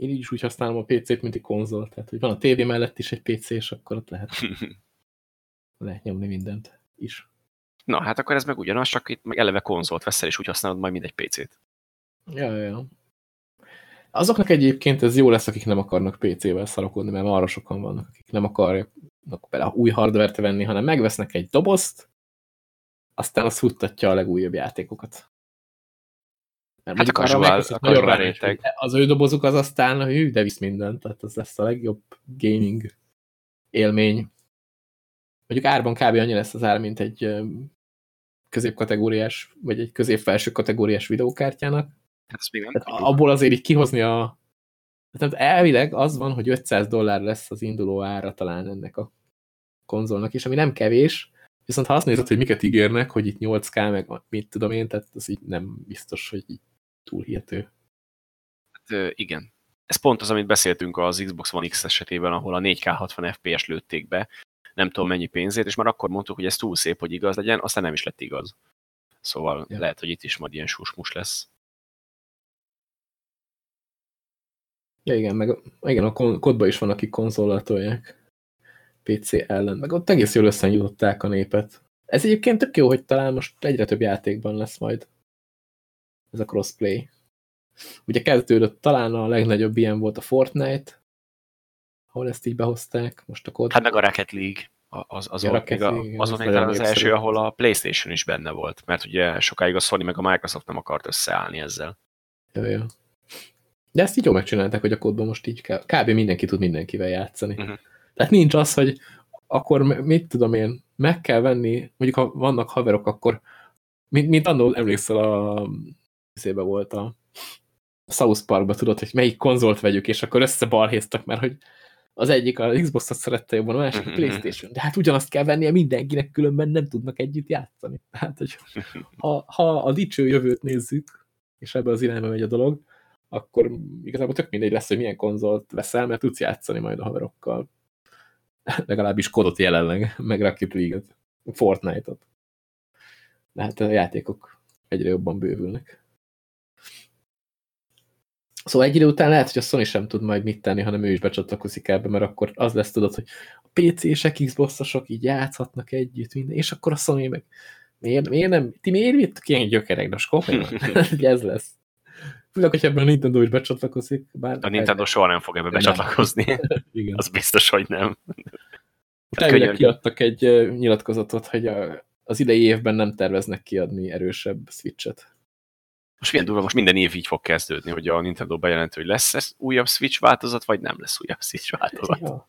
Speaker 1: Én így is úgy használom a PC-t, mint egy konzol. Tehát, hogy van a tévé mellett is egy PC, és akkor ott lehet, lehet nyomni mindent is.
Speaker 2: Na, hát akkor ez meg ugyanaz, csak itt meg eleve konzolt veszel, és úgy használod majd mindegy PC-t.
Speaker 1: Ja, ja. Azoknak egyébként ez jó lesz, akik nem akarnak PC-vel szarakodni, mert arra sokan vannak, akik nem akarják bele új hardvert venni, hanem megvesznek egy dobozt, aztán az futtatja a legújabb játékokat.
Speaker 2: Mert hát a casual, a casual réteg.
Speaker 1: Az ő dobozuk az aztán, hű, de visz mindent, tehát az lesz a legjobb gaming élmény. Mondjuk árban kb. annyi lesz az ár, mint egy középkategóriás, vagy egy középfelső kategóriás videókártyának.
Speaker 2: Ez még nem
Speaker 1: tehát abból azért így kihozni a... Tehát elvileg az van, hogy 500 dollár lesz az induló ára talán ennek a konzolnak, és ami nem kevés, Viszont ha azt nézed, hogy miket ígérnek, hogy itt 8K, meg mit tudom én, tehát az így nem biztos, hogy így túl hihető.
Speaker 2: Hát, igen. Ez pont az, amit beszéltünk az Xbox One X esetében, ahol a 4K 60 FPS lőtték be, nem tudom mennyi pénzét, és már akkor mondtuk, hogy ez túl szép, hogy igaz legyen, aztán nem is lett igaz. Szóval ja. lehet, hogy itt is majd ilyen susmus lesz.
Speaker 1: Ja igen, meg igen, a kodban is van, akik konzolatolják PC ellen, meg ott egész jól összejutották a népet. Ez egyébként tök jó, hogy talán most egyre több játékban lesz majd ez a crossplay. Ugye kezdődött talán a legnagyobb ilyen volt a Fortnite, ahol ezt így behozták, most a kod.
Speaker 2: Hát meg a Rocket League. Az, az, a Rocket a, League, az, az, az, az első, ahol a Playstation is benne volt, mert ugye sokáig a Sony meg a Microsoft nem akart összeállni ezzel.
Speaker 1: Jó, jó. De ezt így jól megcsinálták, hogy a kódban most így kb. mindenki tud mindenkivel játszani. Uh mhm. -huh. Tehát nincs az, hogy akkor mit tudom én, meg kell venni, mondjuk ha vannak haverok, akkor mint, mint annól emlékszel a szébe volt a South Parkba, tudod, hogy melyik konzolt vegyük, és akkor összebalhéztak, mert hogy az egyik a Xbox-ot szerette jobban, a másik a mhm. Playstation. De hát ugyanazt kell vennie mindenkinek, különben nem tudnak együtt játszani. Hát, hogy ha, ha a dicső jövőt nézzük, és ebbe az irányba megy a dolog, akkor igazából tök mindegy lesz, hogy milyen konzolt veszel, mert tudsz játszani majd a haverokkal. Legalábbis kodot jelenleg, meg Rocket League-et, Fortnite-ot. De hát a játékok egyre jobban bővülnek. Szóval egy idő után lehet, hogy a Sony sem tud majd mit tenni, hanem ő is becsatlakozik ebbe, mert akkor az lesz, tudod, hogy a PC-sek, Xbox-osok így játszhatnak együtt, minden, és akkor a Sony meg miért, miért nem, ti miért vittük ilyen gyökerek, de ez lesz. Főleg, hogy ebben a Nintendo is becsatlakozik.
Speaker 2: Bár a Nintendo soha nem fog ebbe becsatlakozni. Igen. Az biztos, hogy nem.
Speaker 1: Hát kiadtak egy nyilatkozatot, hogy a, az idei évben nem terveznek kiadni erősebb Switch-et.
Speaker 2: Most milyen durva, most minden év így fog kezdődni, hogy a Nintendo bejelenti, hogy lesz ez újabb Switch változat, vagy nem lesz újabb Switch változat. Ja.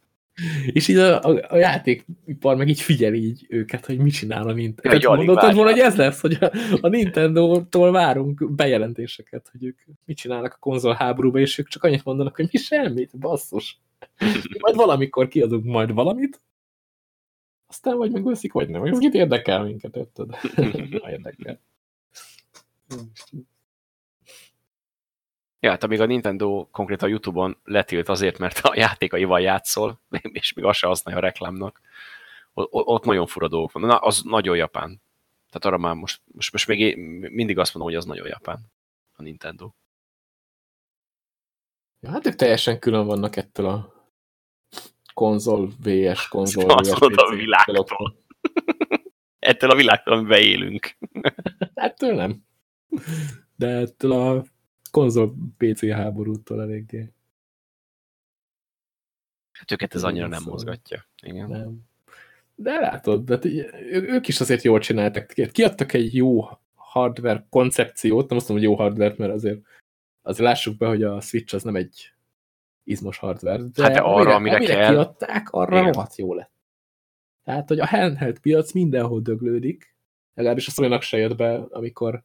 Speaker 1: És így a, a, a játékipar meg így figyeli így őket, hogy mit csinál a Nintendo. Ja, mondottad volna, hogy ez lesz, hogy a, a Nintendo-tól várunk bejelentéseket, hogy ők mit csinálnak a konzol háborúba, és ők csak annyit mondanak, hogy mi semmit, basszus. Majd valamikor kiadunk majd valamit, aztán vagy megveszik, vagy nem. Ez mit érdekel minket, érted? érdekel.
Speaker 2: Ja, hát amíg a Nintendo konkrétan Youtube-on letilt azért, mert a játékaival játszol, és még azt se használja a reklámnak, ott nagyon fura dolgok van. Na, az nagyon japán. Tehát arra már most, most, most még mindig azt mondom, hogy az nagyon japán, a Nintendo.
Speaker 1: Ja, hát ők teljesen külön vannak ettől a konzol VS, konzol VS. Azt
Speaker 2: a világtól. ettől a világtól, amiben élünk.
Speaker 1: ettől nem. De ettől a konzol PC háborútól eléggé.
Speaker 2: Hát őket ez annyira nem mozgatja. Igen. Nem.
Speaker 1: De látod, de ők is azért jól csináltak. Kiadtak egy jó hardware koncepciót, nem azt mondom, hogy jó hardware, mert azért, azért lássuk be, hogy a Switch az nem egy izmos hardware. De,
Speaker 2: hát de arra, amire, amire kell...
Speaker 1: kiadták, arra rohadt jó lett. Tehát, hogy a handheld piac mindenhol döglődik, legalábbis a sony se jött be, amikor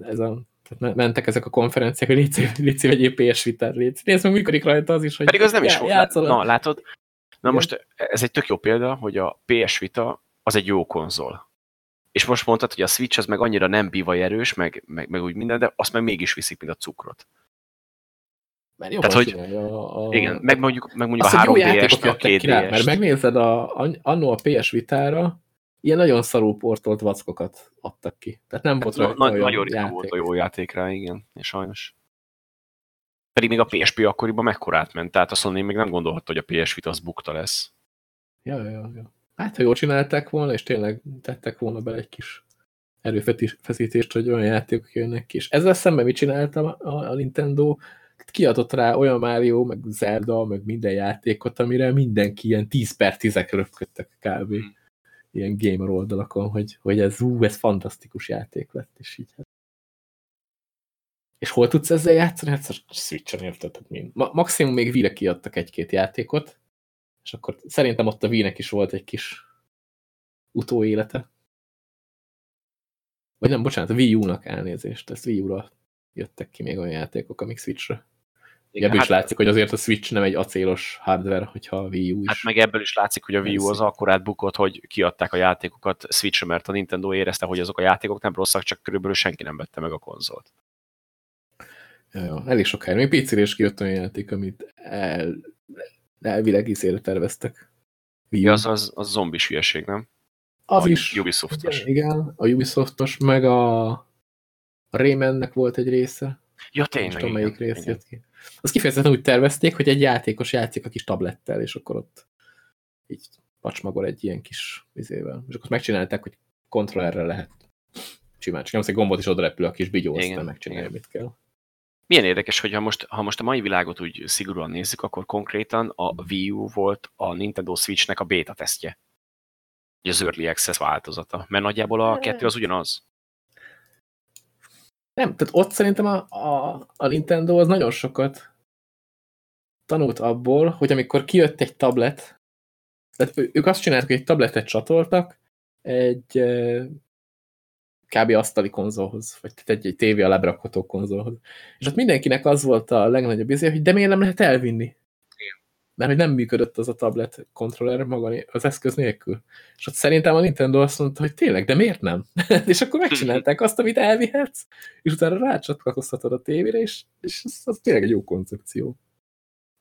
Speaker 1: ez a tehát mentek ezek a konferenciák, hogy légy szív, légy szív egy PS Vita, légy Nézd meg, működik rajta az is, hogy
Speaker 2: Pedig az nem is volt. Na, látod? Na Igen. most ez egy tök jó példa, hogy a PS Vita az egy jó konzol. És most mondtad, hogy a Switch az meg annyira nem bivaj erős, meg, meg, meg úgy minden, de azt meg mégis viszik, mint a cukrot.
Speaker 1: Mert Tehát, hogy a,
Speaker 2: a... igen, meg mondjuk, meg mondjuk azt, a 3DS-t, a 2
Speaker 1: Mert megnézed, a, annó a PS Vitára ilyen nagyon szarul portolt vackokat adtak ki. Tehát nem volt
Speaker 2: hát, na, Nagyon játék. volt a jó játék rá, igen, és sajnos. Pedig még a PSP akkoriban mekkorát ment, tehát azt mondom, én még nem gondolhatta, hogy a PS Vita az bukta lesz.
Speaker 1: Ja, ja, ja. Hát, ha jól csinálták volna, és tényleg tettek volna bele egy kis erőfeszítést, hogy olyan játékok jönnek ki. És ezzel szemben mit csináltam a, a Nintendo? Kiadott rá olyan Mario, meg Zelda, meg minden játékot, amire mindenki ilyen 10 per 10-ek röpködtek kb. Hmm ilyen gamer oldalakon, hogy, hogy ez, ú, ez fantasztikus játék lett, és így. Hát. És hol tudsz ezzel játszani? Hát Switch-en érted, mind. Ma maximum még Wii-re kiadtak egy-két játékot, és akkor szerintem ott a Wii-nek is volt egy kis utóélete. Vagy nem, bocsánat, a Wii U-nak elnézést, ezt Wii U-ra jöttek ki még olyan játékok, amik Switch-re Igen, ebből hát, is látszik, hogy azért a Switch nem egy acélos hardware, hogyha a Wii U is.
Speaker 2: Hát meg ebből is látszik, hogy a Wii U az akkor átbukott, hogy kiadták a játékokat Switch-re, mert a Nintendo érezte, hogy azok a játékok nem rosszak, csak körülbelül senki nem vette meg a konzolt.
Speaker 1: Ja, elég sok helyen. Még PC-re is kijött olyan játék, amit el, elvileg iszére terveztek.
Speaker 2: Wii az, az, az zombis hülyeség, nem?
Speaker 1: Az a is.
Speaker 2: Ubisoftos.
Speaker 1: Igen, a Ubisoftos, meg a, a Raymannek volt egy része.
Speaker 2: Ja, tényleg.
Speaker 1: Nem tudom, melyik rész igen. jött ki. Azt kifejezetten úgy tervezték, hogy egy játékos játszik a kis tablettel, és akkor ott így pacsmagol egy ilyen kis vizével. És akkor megcsinálták, hogy kontrollerre lehet csinálni. Csak egy gombot is oda repül a kis bigyó, aztán megcsinálja, mit kell.
Speaker 2: Milyen érdekes, hogy ha most, ha most a mai világot úgy szigorúan nézzük, akkor konkrétan a Wii U volt a Nintendo Switch-nek a beta tesztje. Az Early Access változata. Mert nagyjából a kettő az ugyanaz.
Speaker 1: Nem, tehát ott szerintem a, a, a Nintendo az nagyon sokat tanult abból, hogy amikor kijött egy tablet, tehát ők azt csinálták, hogy egy tabletet csatoltak egy kb. asztali konzolhoz, vagy tehát egy, egy tévé a lebrakható konzolhoz. És ott mindenkinek az volt a legnagyobb izé, hogy de miért nem lehet elvinni? Mert hogy nem működött az a tablet kontroller maga az eszköz nélkül. És ott szerintem a Nintendo azt mondta, hogy tényleg, de miért nem? és akkor megcsinálták azt, amit elvihetsz, és utána rácsatlakoztatod a tévére, és, és az, az tényleg egy jó koncepció.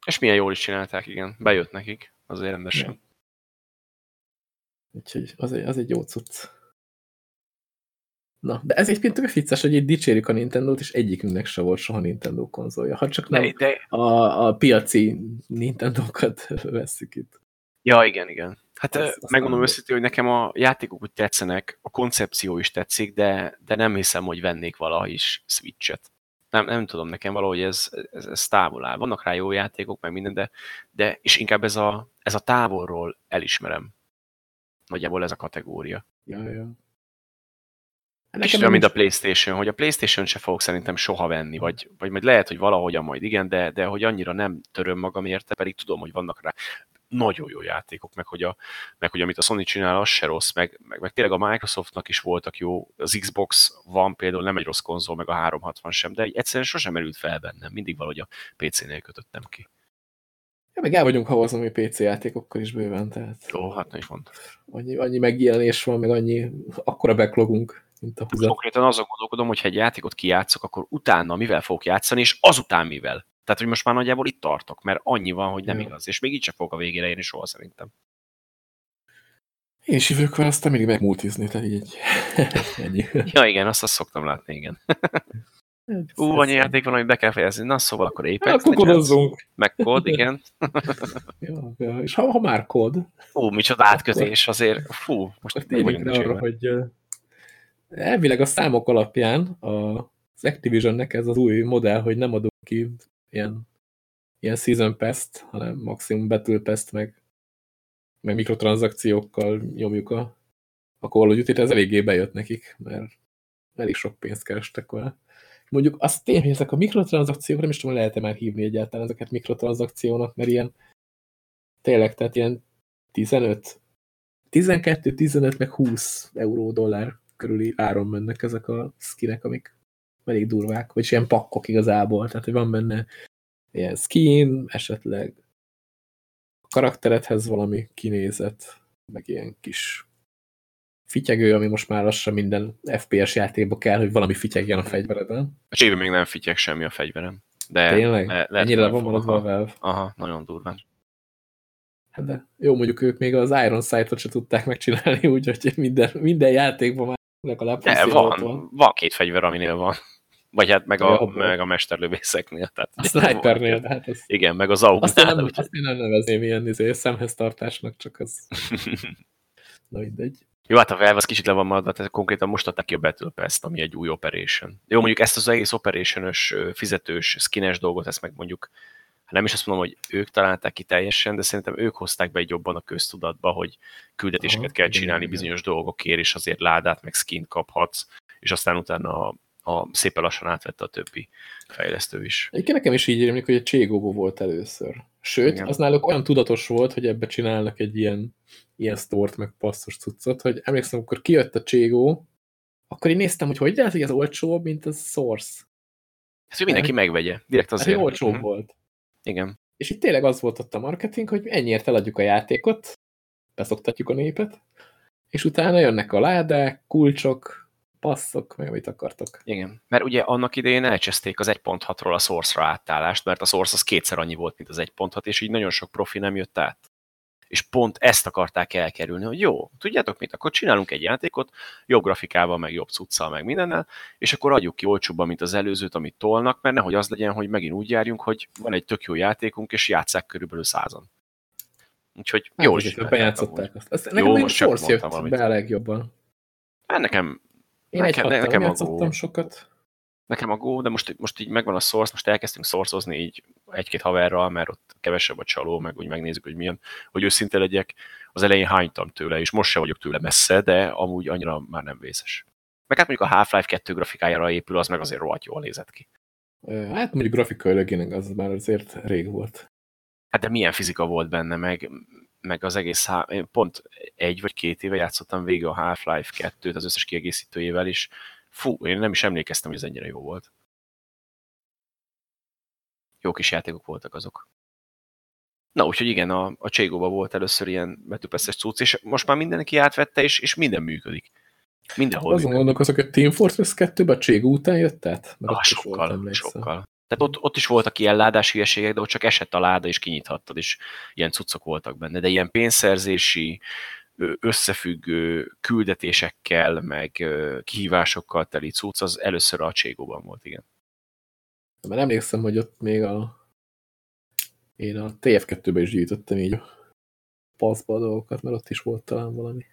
Speaker 2: És milyen jól is csinálták, igen. Bejött nekik, azért rendesen. Ja.
Speaker 1: Úgyhogy az egy, az egy jó cucc. Na, de ez egy tök vicces, hogy itt dicsérjük a Nintendo-t, és egyikünknek se volt soha Nintendo konzolja. Ha csak nem de, de... A, a piaci Nintendo-kat veszük itt.
Speaker 2: Ja, igen, igen. Hát ezt, megmondom őszintén, hogy nekem a játékok úgy tetszenek, a koncepció is tetszik, de, de nem hiszem, hogy vennék valaha is Switch-et. Nem, nem tudom, nekem valahogy ez, ez, ez távol áll. Vannak rá jó játékok, meg minden, de, de és inkább ez a, ez a távolról elismerem. Nagyjából ez a kategória.
Speaker 1: Ja, ja.
Speaker 2: És olyan, mint a Playstation, hogy a Playstation se fogok szerintem soha venni, vagy, vagy majd lehet, hogy valahogyan majd igen, de, de hogy annyira nem töröm magam érte, pedig tudom, hogy vannak rá nagyon jó játékok, meg hogy, a, meg hogy amit a Sony csinál, az se rossz, meg, meg, meg tényleg a Microsoftnak is voltak jó, az Xbox van például, nem egy rossz konzol, meg a 360 sem, de egyszerűen sosem merült fel bennem, mindig valahogy a PC-nél kötöttem ki.
Speaker 1: Ja, meg el vagyunk havazom, hogy PC játékokkal is bőven, tehát...
Speaker 2: Jó, hát nem is mond.
Speaker 1: Annyi, annyi megjelenés van, meg annyi, akkora backlogunk mint a
Speaker 2: húzat. Konkrétan azon gondolkodom, hogy ha egy játékot kijátszok, akkor utána mivel fogok játszani, és azután mivel. Tehát, hogy most már nagyjából itt tartok, mert annyi van, hogy nem ja. igaz. És még így sem fogok a végére érni soha szerintem.
Speaker 1: Én is jövök vele, aztán mindig megmultizni, tehát így ennyi.
Speaker 2: ja, igen, azt, azt szoktam látni, igen. Ú, annyi játék van, amit be kell fejezni. Na, szóval akkor Apex.
Speaker 1: Hát, kodozzunk.
Speaker 2: Meg kód, igen.
Speaker 1: ja, ja, és ha, ha már kód.
Speaker 2: Fú, micsoda átkötés azért. Fú, most
Speaker 1: tényleg arra, hogy elvileg a számok alapján a, az Activisionnek ez az új modell, hogy nem adunk ki ilyen, ilyen Season Pass-t, hanem maximum Battle Pass-t, meg, meg mikrotranszakciókkal nyomjuk a, a Call of Duty-t, ez eléggé bejött nekik, mert elég sok pénzt kerestek vele. Mondjuk azt tény, hogy ezek a mikrotranszakciók, nem is tudom, lehet-e már hívni egyáltalán ezeket mikrotranszakciónak, mert ilyen tényleg, tehát ilyen 15, 12, 15, meg 20 euró dollár körüli áron mennek ezek a skinek, amik elég durvák, vagy ilyen pakkok igazából, tehát hogy van benne ilyen skin, esetleg a karakteredhez valami kinézet, meg ilyen kis fityegő, ami most már lassan minden FPS játékba kell, hogy valami fityegjen a fegyvereden.
Speaker 2: A csében még nem fityeg semmi a fegyverem. De
Speaker 1: Tényleg? Le, Ennyire van maradva a Valve?
Speaker 2: Aha, nagyon durván.
Speaker 1: Hát de jó, mondjuk ők még az Iron Sight-ot se tudták megcsinálni, úgyhogy minden, minden játékban már Legalább
Speaker 2: ne, van, van. van két fegyver, aminél van. Vagy hát meg a, meg a mesterlövészeknél. Tehát,
Speaker 1: a snipernél, hát az...
Speaker 2: Igen, meg az autó.
Speaker 1: Azt, nem, úgy... azt én nem nevezném ilyen izé, szemhez tartásnak, csak az... Na mindegy.
Speaker 2: Jó, hát a Valve az kicsit le van maradva, tehát konkrétan most adták ki a Battle Pass-t, ami egy új Operation. Jó, mondjuk ezt az egész operation fizetős, skines dolgot, ezt meg mondjuk nem is azt mondom, hogy ők találták ki teljesen, de szerintem ők hozták be egy jobban a köztudatba, hogy küldetéseket Aha, kell csinálni igen, bizonyos dolgokért, és azért ládát meg skin kaphatsz, és aztán utána a, a szépen lassan átvette a többi fejlesztő is.
Speaker 1: Egyébként nekem is így éremlik, hogy a Cségóbo volt először. Sőt, igen. az náluk olyan tudatos volt, hogy ebbe csinálnak egy ilyen, ilyen sztort, meg passzos cuccot, hogy emlékszem, amikor kijött a Cségó, akkor én néztem, hogy hogy lehet, hogy ez olcsóbb, mint a Source.
Speaker 2: Ezt mindenki megvegye. Direkt azért.
Speaker 1: Hát, olcsóbb mm. volt.
Speaker 2: Igen.
Speaker 1: És itt tényleg az volt ott a marketing, hogy ennyiért eladjuk a játékot, beszoktatjuk a népet, és utána jönnek a ládák, kulcsok, passzok, meg amit akartok.
Speaker 2: Igen, mert ugye annak idején elcseszték az 1.6-ról a Source-ra átállást, mert a Source az kétszer annyi volt, mint az 1.6, és így nagyon sok profi nem jött át. És pont ezt akarták elkerülni, hogy jó, tudjátok mit, akkor csinálunk egy játékot, jobb grafikával, meg jobb cuccal, meg mindennel, és akkor adjuk ki olcsóbban, mint az előzőt, amit tolnak, mert nehogy az legyen, hogy megint úgy járjunk, hogy van egy tök jó játékunk, és játsszák körülbelül százan. Úgyhogy
Speaker 1: hát,
Speaker 2: jól is
Speaker 1: bejátszották azt. azt nekem jó, most Force jött be a legjobban.
Speaker 2: Hát nekem,
Speaker 1: Én nekem, egy nekem játszottam sokat.
Speaker 2: Nekem a Go, de most, most így megvan a source, most elkezdtünk szorzozni így egy-két haverral, mert ott kevesebb a csaló, meg úgy megnézzük, hogy milyen, hogy őszinte legyek. Az elején hánytam tőle, és most se vagyok tőle messze, de amúgy annyira már nem vészes. Meg hát mondjuk a Half-Life 2 grafikájára épül, az meg azért rohadt jól nézett ki.
Speaker 1: Hát mondjuk grafikailag az már azért rég volt.
Speaker 2: Hát de milyen fizika volt benne, meg, meg az egész, én pont egy vagy két éve játszottam végig a Half-Life 2-t az összes kiegészítőjével is. Fú, én nem is emlékeztem, hogy ez ennyire jó volt. Jó kis játékok voltak azok. Na, úgyhogy igen, a, a Cségóba volt először ilyen betűpeszes cucc, és most már mindenki átvette, és, és minden működik. Mindenhol
Speaker 1: Azon gondolkozok, hogy Team Fortress 2-ben a Cségó után jött át?
Speaker 2: Mert ah, sokkal, volt, sokkal. Tehát ott, ott is voltak ilyen ládás hülyeségek, de ott csak esett a láda, és kinyithattad, és ilyen cuccok voltak benne. De ilyen pénzszerzési, összefüggő küldetésekkel, meg kihívásokkal teli cucc, az először a Cségóban volt, igen.
Speaker 1: Mert emlékszem, hogy ott még a én a TF2-ben is gyűjtöttem így a paszba a dolgokat, mert ott is volt talán valami.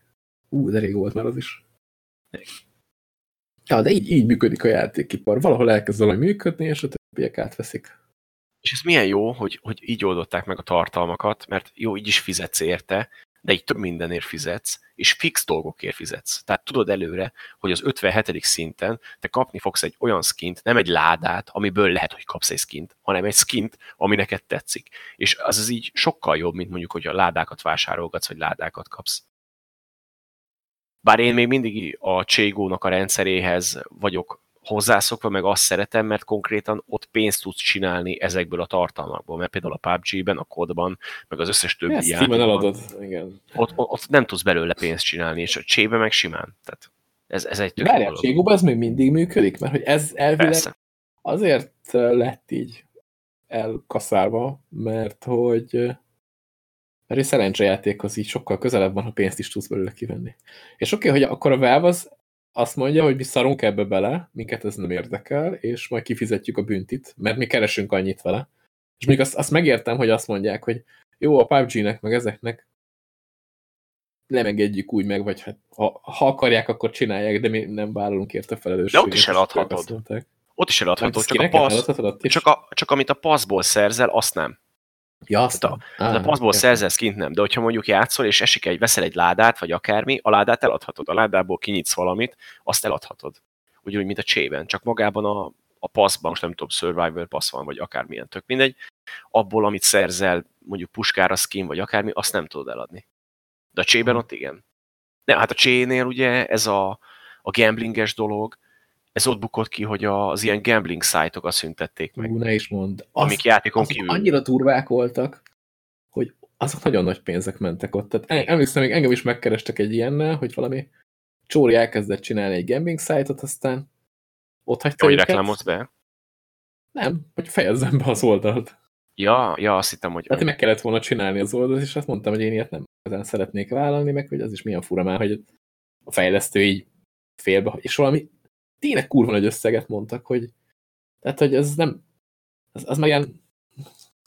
Speaker 1: Ú, de rég volt már az is. Ja, de így, így működik a játékipar. Valahol elkezd valami működni, és a többiek átveszik.
Speaker 2: És ez milyen jó, hogy, hogy így oldották meg a tartalmakat, mert jó, így is fizetsz érte, de így több mindenért fizetsz, és fix dolgokért fizetsz. Tehát tudod előre, hogy az 57. szinten te kapni fogsz egy olyan skint, nem egy ládát, amiből lehet, hogy kapsz egy skint, hanem egy skint, ami neked tetszik. És az az így sokkal jobb, mint mondjuk, hogy a ládákat vásárolgatsz, vagy ládákat kapsz. Bár én még mindig a Cségónak a rendszeréhez vagyok hozzászokva, meg azt szeretem, mert konkrétan ott pénzt tudsz csinálni ezekből a tartalmakból, mert például a PUBG-ben, a kodban, meg az összes többi
Speaker 1: Ezt játékban, eladod, igen.
Speaker 2: Ott, ott, nem tudsz belőle pénzt csinálni, és a csébe meg simán. Tehát ez, ez egy tök
Speaker 1: Várjál, Cségóban ez még mindig működik? Mert hogy ez elvileg Persze. azért lett így elkaszálva, mert hogy mert egy szerencsejátékhoz így sokkal közelebb van, ha pénzt is tudsz belőle kivenni. És oké, okay, hogy akkor a Valve az azt mondja, hogy mi szarunk ebbe bele, minket ez nem érdekel, és majd kifizetjük a büntit, mert mi keresünk annyit vele. És még azt, azt megértem, hogy azt mondják, hogy jó, a PUBG-nek, meg ezeknek nem engedjük úgy meg, vagy hát, ha, ha akarják, akkor csinálják, de mi nem vállalunk érte felelősséget.
Speaker 2: De ott is eladhatod. Ott is eladhatod, csak, a pasz, csak, a, csak amit a passzból szerzel, azt nem.
Speaker 1: Ja, azt
Speaker 2: a, a, a passzból szerzel skint nem, de hogyha mondjuk játszol, és esik egy, veszel egy ládát, vagy akármi, a ládát eladhatod. A ládából kinyitsz valamit, azt eladhatod. Ugyanúgy, mint a csében, csak magában a, a passzban, most nem tudom, Survivor pass van, vagy akármilyen, tök mindegy, abból, amit szerzel, mondjuk puskára skin, vagy akármi, azt nem tudod eladni. De a csében ott igen. Nem, hát a csénél ugye ez a, a gamblinges dolog, ez ott bukott ki, hogy az ilyen gambling szájtokat szüntették meg.
Speaker 1: Ú, ne is mondd.
Speaker 2: Amik játékon kívül.
Speaker 1: annyira turvák voltak, hogy azok nagyon nagy pénzek mentek ott. Tehát emlékszem, még engem is megkerestek egy ilyennel, hogy valami Csóri elkezdett csinálni egy gambling szájtot, aztán ott hagyta
Speaker 2: Hogy reklámoz be?
Speaker 1: Nem, hogy fejezzem be az oldalt.
Speaker 2: Ja, ja, azt hittem, hogy...
Speaker 1: Hát meg kellett volna csinálni az oldalt, és azt mondtam, hogy én ilyet nem ezen szeretnék vállalni, meg hogy az is milyen fura már, hogy a fejlesztő így félbe, és valami tényleg kurva nagy összeget mondtak, hogy tehát, hogy ez nem, az, az már ilyen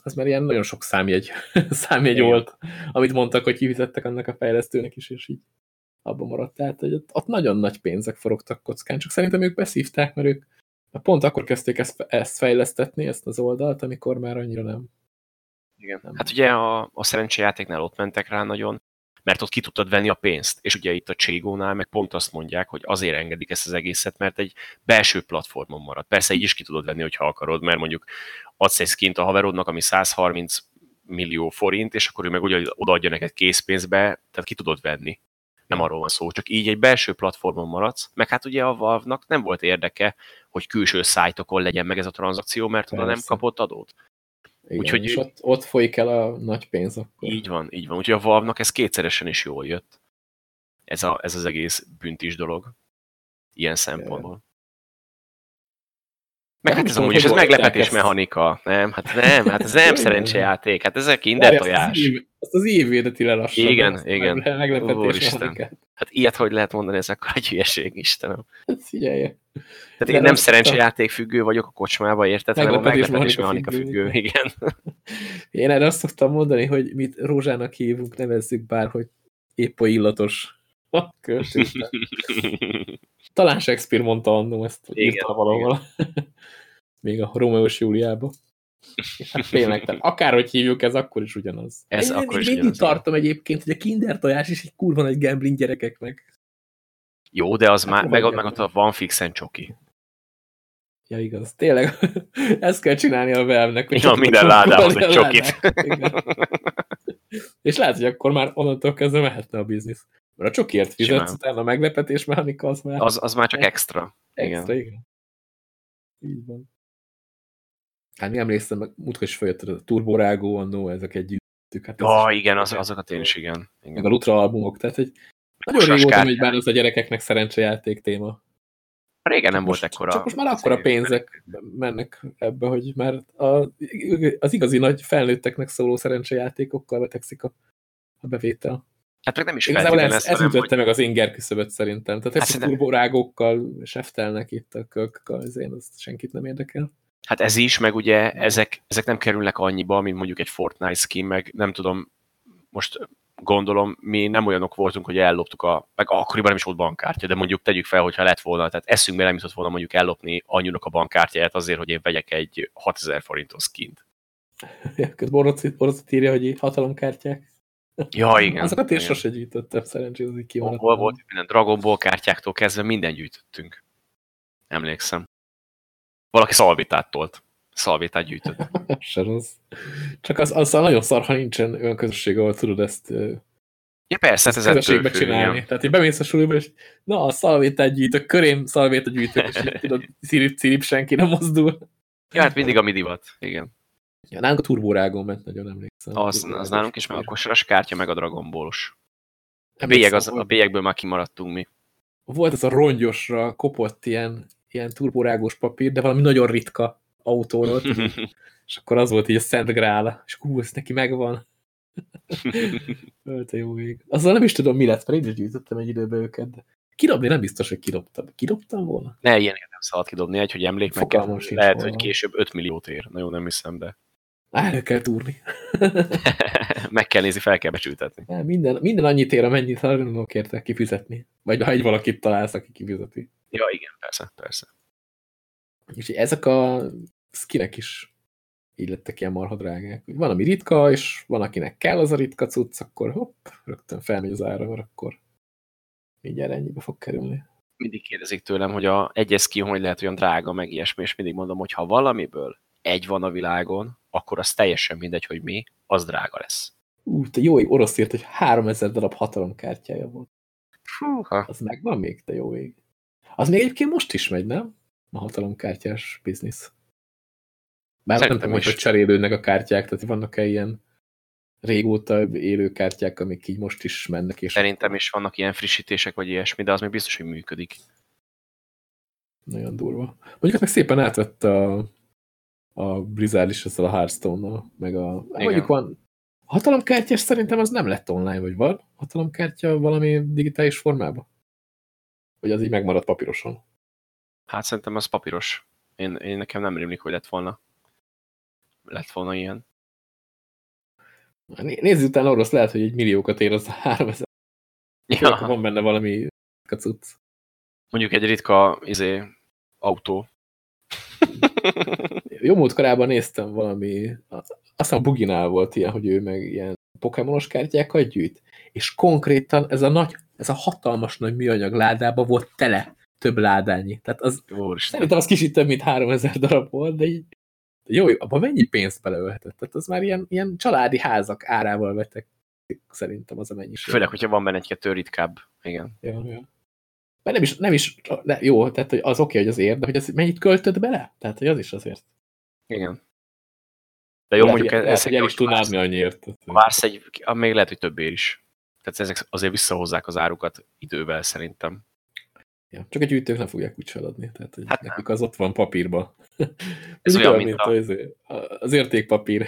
Speaker 1: az már ilyen nagyon sok számjegy, számjegy Igen. volt, amit mondtak, hogy kifizettek annak a fejlesztőnek is, és így abban maradt. Tehát, hogy ott, ott nagyon nagy pénzek forogtak kockán, csak szerintem ők beszívták, mert ők pont akkor kezdték ezt, ezt fejlesztetni, ezt az oldalt, amikor már annyira nem.
Speaker 2: Igen. Nem. Hát ugye a, a szerencsejátéknál ott mentek rá nagyon, mert ott ki tudtad venni a pénzt. És ugye itt a Cségónál meg pont azt mondják, hogy azért engedik ezt az egészet, mert egy belső platformon marad. Persze így is ki tudod venni, hogyha akarod, mert mondjuk adsz egy skint a haverodnak, ami 130 millió forint, és akkor ő meg ugye odaadja neked készpénzbe, tehát ki tudod venni. Nem arról van szó, csak így egy belső platformon maradsz, meg hát ugye a Valve-nak nem volt érdeke, hogy külső szájtokon legyen meg ez a tranzakció, mert oda nem kapott adót.
Speaker 1: Igen,
Speaker 2: Úgyhogy-
Speaker 1: és ott, ott folyik el a nagy pénz akkor.
Speaker 2: Így van, így van. Úgyhogy a Valve-nak ez kétszeresen is jól jött. Ez, a, ez az egész büntis dolog. Ilyen szempontból. Meg hát ez amúgy is, ez meglepetés
Speaker 1: ezt.
Speaker 2: mechanika. Nem, hát nem, hát ez nem szerencsejáték. Hát ezek kinder
Speaker 1: Várj, azt az év- évvédet illelassan.
Speaker 2: Igen, igen.
Speaker 1: Meglepetés
Speaker 2: Úristen.
Speaker 1: mechanikát.
Speaker 2: Hát ilyet hogy lehet mondani, ez akkor egy hülyeség, Istenem.
Speaker 1: Hát figyelje.
Speaker 2: Tehát
Speaker 1: De
Speaker 2: én nem
Speaker 1: azt-
Speaker 2: szerencsejáték függő vagyok a kocsmába, érted? Hanem a
Speaker 1: Meglepetés mechanika
Speaker 2: függő,
Speaker 1: függő.
Speaker 2: igen.
Speaker 1: Én erre azt szoktam mondani, hogy mit rózsának hívunk, nevezzük bár, hogy épp oly illatos. Ha. Talán Shakespeare mondta annó ezt,
Speaker 2: Igen,
Speaker 1: írta valahol. Még a Rómeó és Júliába. Hát tényleg, tehát akárhogy hívjuk, ez akkor is ugyanaz.
Speaker 2: Ez
Speaker 1: Én
Speaker 2: akkor is
Speaker 1: mindig
Speaker 2: ugyanaz,
Speaker 1: tartom egyébként, hogy a kinder tojás is egy kurva nagy gambling gyerekeknek.
Speaker 2: Jó, de az
Speaker 1: Hát
Speaker 2: már, meg, meg ott van fixen csoki.
Speaker 1: Ja, igaz. Tényleg, ezt kell csinálni a velvnek.
Speaker 2: Ja, minden ládához egy csokit.
Speaker 1: Igen. És lehet, hogy akkor már onnantól kezdve mehetne a biznisz. Mert a csokiért fizetsz,
Speaker 2: Simán.
Speaker 1: utána a meglepetés mechanika az már
Speaker 2: Az, az már csak extra.
Speaker 1: extra, igen. Így van. Hát mi emlékszem, meg múltkor is följött a turborágó, annó, ezek együttük. Hát ez is-
Speaker 2: igen, az, azokat én is, igen.
Speaker 1: Meg
Speaker 2: igen.
Speaker 1: a Lutra albumok, tehát egy nagyon régóta megy bár az a gyerekeknek szerencsejáték téma.
Speaker 2: Régen nem
Speaker 1: most,
Speaker 2: volt ekkora.
Speaker 1: Csak most már akkora pénzek mennek ebbe, hogy már a, az igazi nagy felnőtteknek szóló szerencsejátékokkal vetekszik a, a bevétel.
Speaker 2: Hát meg nem is
Speaker 1: Igazából ez,
Speaker 2: ez,
Speaker 1: ez ütötte
Speaker 2: hogy
Speaker 1: meg az inger küszöböt szerintem. Tehát
Speaker 2: Hát
Speaker 1: ezt a
Speaker 2: szerintem-
Speaker 1: turborágokkal seftelnek itt a kölkökkal, az én, azt senkit nem érdekel.
Speaker 2: hát ez is, meg ugye ezek, ezek nem kerülnek annyiba, mint mondjuk egy Fortnite skin, meg nem tudom, most gondolom, mi nem olyanok voltunk, hogy elloptuk a, meg akkoriban nem is volt bankkártya, de mondjuk tegyük fel, hogyha lett volna, tehát eszünkbe nem jutott volna mondjuk ellopni anyunak a bankkártyáját azért, hogy én vegyek egy 6000 forintos skint.
Speaker 1: Közben Orocit, Orocit írja, hogy hatalomkártyák.
Speaker 2: Ja, igen.
Speaker 1: Azokat én sose gyűjtöttem, szerencsére, hogy kimaradt.
Speaker 2: Hol volt minden Dragon Ball kártyáktól kezdve minden gyűjtöttünk. Emlékszem. Valaki szalvitát tolt. Szalvitát gyűjtött.
Speaker 1: Se rossz. Csak az, azzal nagyon szar, ha nincsen olyan közösség, ahol tudod ezt
Speaker 2: Ja persze, hát ez
Speaker 1: közösségbe csinálni.
Speaker 2: igen.
Speaker 1: Tehát, hogy bemész a suliba, és na, a szalvétát gyűjtök, körém szalvétát gyűjtök, és így, tudod, cirip, cirip, senki nem mozdul.
Speaker 2: Ja, hát mindig a mi divat. Igen.
Speaker 1: Ja, nálunk a turborágon ment, nagyon emlékszem.
Speaker 2: Az, az nálunk is, meg a kosaras kártya, meg a Dragon Ballos. A bélyeg, az, a bélyegből már kimaradtunk mi.
Speaker 1: Volt ez a rongyosra kopott ilyen, ilyen turborágos papír, de valami nagyon ritka autóról, és akkor az volt így a Szent Grála, és hú, ez neki megvan. Ölte jó ég. Azzal nem is tudom, mi lett, mert én is gyűjtöttem egy időbe őket, de kirobni nem biztos, hogy kirobtam. Kirobtam volna?
Speaker 2: Ne, ilyenért nem szabad kidobni egy, hogy emlék meg kell. Lehet,
Speaker 1: volna.
Speaker 2: hogy később 5 milliót ér. Na jó, nem hiszem, de
Speaker 1: Elő kell túrni.
Speaker 2: meg kell nézni, fel kell becsültetni.
Speaker 1: Nem, minden, minden annyit ér, amennyit hajlandók érte kifizetni. Vagy ha egy valakit találsz, aki kifizeti.
Speaker 2: Ja, igen, persze, persze.
Speaker 1: Úgyhogy ezek a skinek is így lettek ilyen marha drágák. Van, ami ritka, és van, akinek kell az a ritka cucc, akkor hopp, rögtön felmegy az ára, mert akkor mindjárt ennyibe fog kerülni.
Speaker 2: Mindig kérdezik tőlem, hogy a egyes skin hogy lehet olyan drága, meg ilyesmi, és mindig mondom, hogy ha valamiből egy van a világon, akkor az teljesen mindegy, hogy mi, az drága lesz.
Speaker 1: Ú, te jó ég, orosz írt, hogy 3000 darab hatalomkártyája volt.
Speaker 2: Fúha.
Speaker 1: Az megvan még, te jó ég. Az még egyébként most is megy, nem? A hatalomkártyás biznisz. Bár nem
Speaker 2: Szerintem
Speaker 1: tudom, hogy cserélődnek a kártyák, tehát vannak-e ilyen régóta élő kártyák, amik így most is mennek, és
Speaker 2: Szerintem is vannak ilyen frissítések, vagy ilyesmi, de az még biztos, hogy működik.
Speaker 1: nagyon durva. Mondjuk azt meg szépen átvett a, a Blizzard is ezzel a Hearthstone-nal, meg a...
Speaker 2: Igen.
Speaker 1: Mondjuk van... Hatalomkártyás szerintem az nem lett online, vagy van? Hatalomkártya valami digitális formában? Vagy az így megmaradt papíroson?
Speaker 2: Hát szerintem az papíros. Én, én nekem nem rémlik, hogy lett volna. Lett volna ilyen.
Speaker 1: Né- Nézzük utána orosz, lehet, hogy egy milliókat ér az a 3000. Ja.
Speaker 2: Ja,
Speaker 1: Van benne valami kacuc.
Speaker 2: mondjuk egy ritka izé, autó.
Speaker 1: Jó múltkorában néztem valami, aztán a Buginál volt ilyen, hogy ő meg ilyen pokémonos kártyákat gyűjt, és konkrétan ez a nagy, ez a hatalmas nagy műanyag ládába volt tele több ládányi. Tehát az,
Speaker 2: Úristen.
Speaker 1: szerintem az kicsit több, mint 3000 darab volt, de így jó, abban mennyi pénzt beleölhetett? Tehát az már ilyen, ilyen családi házak árával vettek szerintem az a mennyiség.
Speaker 2: Főleg, hogyha van benne egy-kettő ritkább. Igen.
Speaker 1: Ja, ja. Mert nem is, nem is de jó, tehát hogy az oké, hogy az ér, de hogy az mennyit költött bele? Tehát, hogy az is azért.
Speaker 2: Igen. De jó,
Speaker 1: Lehet,
Speaker 2: mondjuk
Speaker 1: lehet,
Speaker 2: ez
Speaker 1: hogy el is tudnád adni annyiért.
Speaker 2: Vársz egy, még lehet, hogy többér is. Tehát ezek azért visszahozzák az árukat idővel szerintem.
Speaker 1: Ja, csak a gyűjtők nem fogják úgy feladni, tehát hogy
Speaker 2: Hát
Speaker 1: nekik az ott van papírba.
Speaker 2: Ez olyan, mint
Speaker 1: mint
Speaker 2: a-
Speaker 1: az, az értékpapír.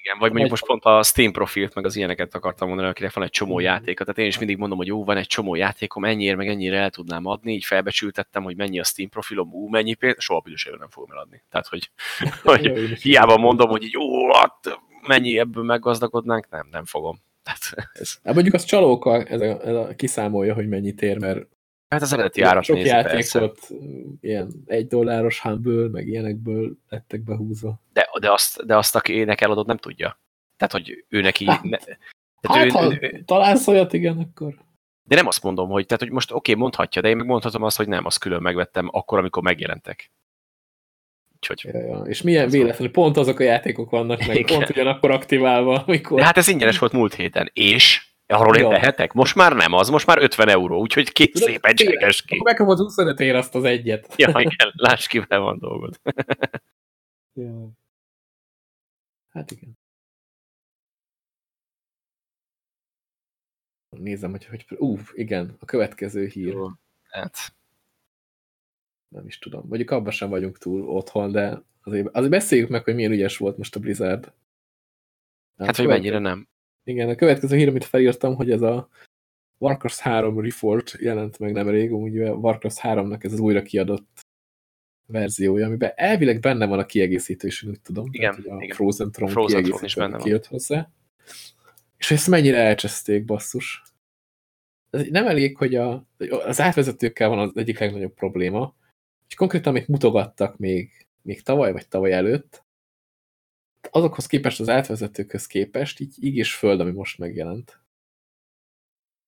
Speaker 2: Igen, vagy mondjuk most pont a Steam profilt, meg az ilyeneket akartam mondani, akinek van egy csomó
Speaker 1: Mhm.
Speaker 2: játéka. Tehát én is mindig mondom, hogy jó, van egy csomó játékom, ennyiért, meg ennyire el tudnám adni, így felbecsültettem, hogy mennyi a Steam profilom, ú, mennyi pénzt, soha büdösére nem fogom eladni. Tehát, hogy, hogy hiába mondom, hogy jó, hát mennyi ebből meggazdagodnánk, nem, nem fogom. Tehát ez,
Speaker 1: Hát mondjuk az csalókkal ez a, ez a, kiszámolja, hogy mennyit ér, mert
Speaker 2: hát az eredeti árat
Speaker 1: sok
Speaker 2: nézi,
Speaker 1: játékot ilyen egy dolláros humble, meg ilyenekből lettek behúzva.
Speaker 2: De, de, azt, de azt, aki ének eladod, nem tudja. Tehát, hogy ő neki...
Speaker 1: Hát,
Speaker 2: Ne,
Speaker 1: Hát,
Speaker 2: tehát
Speaker 1: ha
Speaker 2: ő, ő,
Speaker 1: találsz olyat, igen, akkor...
Speaker 2: de nem azt mondom, hogy, tehát, hogy most oké, okay, mondhatja, de én meg mondhatom azt, hogy nem, azt külön megvettem akkor, amikor megjelentek. Úgyhogy,
Speaker 1: Ja, ja. És milyen véletlenül pont azok a játékok vannak meg,
Speaker 2: Igen.
Speaker 1: pont ugyanakkor aktiválva, amikor...
Speaker 2: de hát ez ingyenes volt múlt héten, és arról én tehetek? Most már nem az, most már 50 euró, úgyhogy két szépen
Speaker 1: tényleg,
Speaker 2: cseges ki.
Speaker 1: Megkapod 25 ér azt az egyet.
Speaker 2: Ja, igen, láss kivel van dolgod.
Speaker 1: Ja. Hát igen. Nézem, hogy, hogy ú, igen, a következő hír.
Speaker 2: Jó. Hát,
Speaker 1: Nem is tudom. Mondjuk abban sem vagyunk túl otthon, de azért, azért beszéljük meg, hogy milyen ügyes volt most a Blizzard. A
Speaker 2: hát hogy mennyire nem.
Speaker 1: Igen, a következő hír, amit felírtam, hogy ez a Warcraft 3 Reforged jelent meg nemrég, ugye a Warcraft 3-nak ez az újra kiadott verziója, amiben elvileg benne van a kiegészítő is, úgy tudom.
Speaker 2: Igen,
Speaker 1: tehát, hogy a
Speaker 2: igen.
Speaker 1: Frozen Throne
Speaker 2: Frozen Throne
Speaker 1: kiegészítő
Speaker 2: is benne van.
Speaker 1: kijött hozzá. És ezt mennyire elcseszték, basszus. Ez nem elég, hogy a, az átvezetőkkel van az egyik legnagyobb probléma, és konkrétan amit mutogattak még, még tavaly vagy tavaly előtt, azokhoz képest, az átvezetőkhöz képest, így így és föld, ami most megjelent.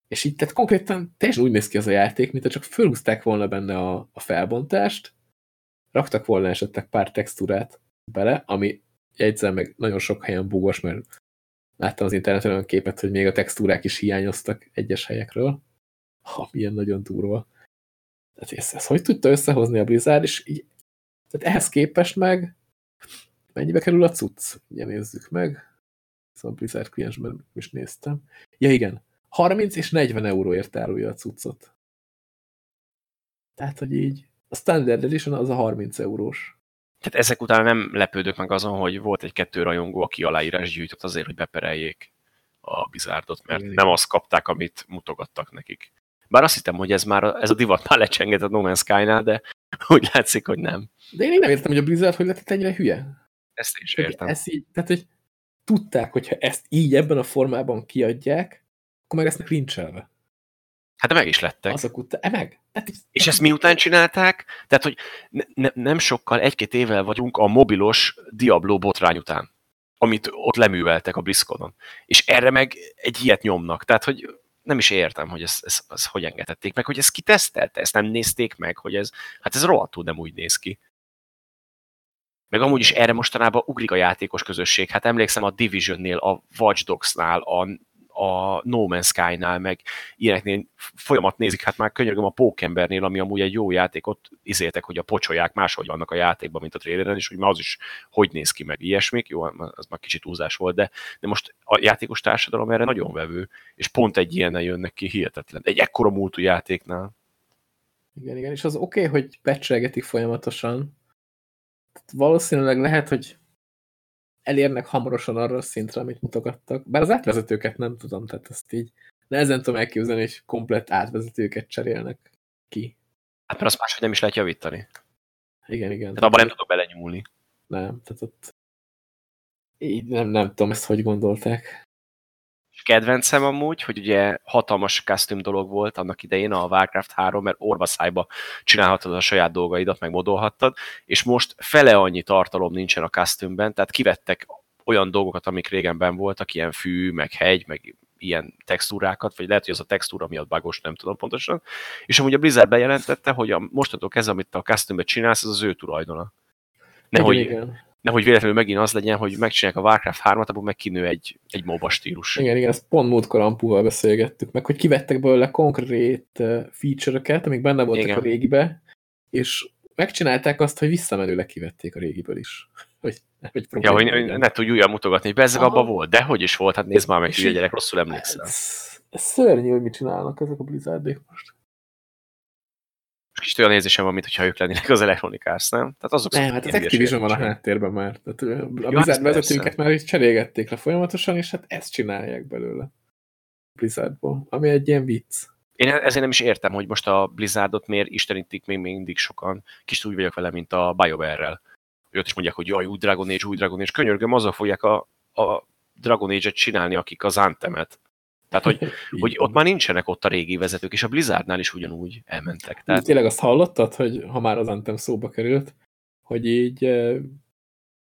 Speaker 1: És így tehát konkrétan teljesen úgy néz ki az a játék, mint csak fölhúzták volna benne a, a felbontást, raktak volna esetleg pár textúrát bele, ami jegyzem meg nagyon sok helyen bugos, mert láttam az interneten olyan képet, hogy még a textúrák is hiányoztak egyes helyekről. Ha, milyen nagyon durva. Tehát ezt, ezt hogy tudta összehozni a Blizzard, és így, tehát ehhez képest meg mennyibe kerül a cucc? Ugye nézzük meg. Szóval Blizzard kliensben is néztem. Ja igen, 30 és 40 euróért árulja a cuccot. Tehát, hogy így a Standard Edition az a 30 eurós.
Speaker 2: Tehát ezek után nem lepődök meg azon, hogy volt egy kettő rajongó, aki aláírás gyűjtött azért, hogy bepereljék a Bizárdot, mert
Speaker 1: Igen,
Speaker 2: nem azt kapták, amit mutogattak nekik. Bár azt hittem, hogy ez már ez a divat már lecsengett a No Man's Sky-nál, de úgy látszik, hogy nem.
Speaker 1: De én nem értem, hogy a Blizzard hogy lett ennyire hülye.
Speaker 2: Ezt is értem.
Speaker 1: ezt így, tehát, hogy tudták, hogyha ezt így ebben a formában kiadják, akkor meg lesznek lincselve.
Speaker 2: Hát de meg is lettek.
Speaker 1: Azok után, e meg? Így-
Speaker 2: És ezt miután csinálták? Tehát, hogy ne, ne, nem sokkal, egy-két évvel vagyunk a mobilos Diablo botrány után, amit ott leműveltek a BlizzConon. És erre meg egy ilyet nyomnak. Tehát, hogy nem is értem, hogy ezt, ezt, ezt hogy engedhették meg, hogy ezt kitesztelte, ezt nem nézték meg, hogy ez, hát ez rohadtul nem úgy néz ki. Meg amúgy is erre mostanában ugrik a játékos közösség. Hát emlékszem a Divisionnél, a Watch Dogs-nál, a, a No Man's Sky-nál, meg ilyeneknél folyamat nézik, hát már könyörgöm a Pókembernél, ami amúgy egy jó játék, ott izéltek, hogy a pocsolyák máshogy vannak a játékban, mint a traileren, és hogy már az is hogy néz ki, meg ilyesmik, jó, az már kicsit túlzás volt, de, de most a játékos társadalom erre nagyon vevő, és pont egy ilyennel jönnek ki hihetetlen. Egy ekkora múltú játéknál.
Speaker 1: Igen, igen, és az oké, okay, hogy becselgetik folyamatosan. Valószínűleg lehet, hogy elérnek hamarosan arra a szintre, amit mutogattak. Bár az átvezetőket nem tudom, tehát ezt így nehezen tudom elképzelni, hogy komplett átvezetőket cserélnek ki.
Speaker 2: Hát mert azt máshogy nem is lehet javítani.
Speaker 1: Igen, igen.
Speaker 2: Tehát abban nem tudok belenyúlni.
Speaker 1: Nem, tehát ott így nem, nem tudom ezt, hogy gondolták.
Speaker 2: Kedvencem amúgy, hogy ugye hatalmas custom dolog volt annak idején a Warcraft 3, mert orvaszájba csinálhattad a saját dolgaidat, meg modolhattad, és most fele annyi tartalom nincsen a customben, tehát kivettek olyan dolgokat, amik régenben voltak, ilyen fű, meg hegy, meg ilyen textúrákat, vagy lehet, hogy az a textúra miatt bagos, nem tudom pontosan. És amúgy a Blizzard bejelentette, hogy a mostantól kezdve, amit a customben csinálsz, az az ő tulajdona. Nehogy,
Speaker 1: igen, igen.
Speaker 2: Nehogy véletlenül megint az legyen, hogy megcsinálják a Warcraft 3-at, abból meg kinő egy, egy MOBA stílus.
Speaker 1: Igen, igen, ezt pont múltkor Ampuval beszélgettük meg, hogy kivettek belőle konkrét uh, feature-öket, amik benne voltak
Speaker 2: Igen.
Speaker 1: a régibe, és megcsinálták azt, hogy visszamenőleg kivették a régiből is. Hogy,
Speaker 2: hogy ja, hogy ne, ne tudj újra mutogatni, hogy bezzeg abban volt. De hogy is volt? Hát nézd már meg, hogy a gyerek rosszul emlékszel. Ez,
Speaker 1: ez szörnyű, hogy mit csinálnak ezek a blizzardék most.
Speaker 2: Kicsit olyan érzésem van, mintha ők lennének az Electronic Arts, nem? Tehát azok
Speaker 1: nem, hát az Activision van a háttérben már. Tehát a Blizzard vezetőket már is cserélgették le folyamatosan, és hát ezt csinálják belőle. Blizzardból, ami egy ilyen vicc.
Speaker 2: Én ezért nem is értem, hogy most a Blizzardot miért istenítik még mindig sokan. Kicsit úgy vagyok vele, mint a BioWare-rel. Ott is mondják, hogy jaj, új Dragon Age, új Dragon Age. Könyörgöm, azok fogják a, a Dragon Age-et csinálni, akik az Antemet. Tehát, hogy, hogy ott már nincsenek ott a régi vezetők, és a Blizzardnál is ugyanúgy elmentek.
Speaker 1: Tehát... Tényleg azt hallottad, hogy ha már az Anthem szóba került, hogy így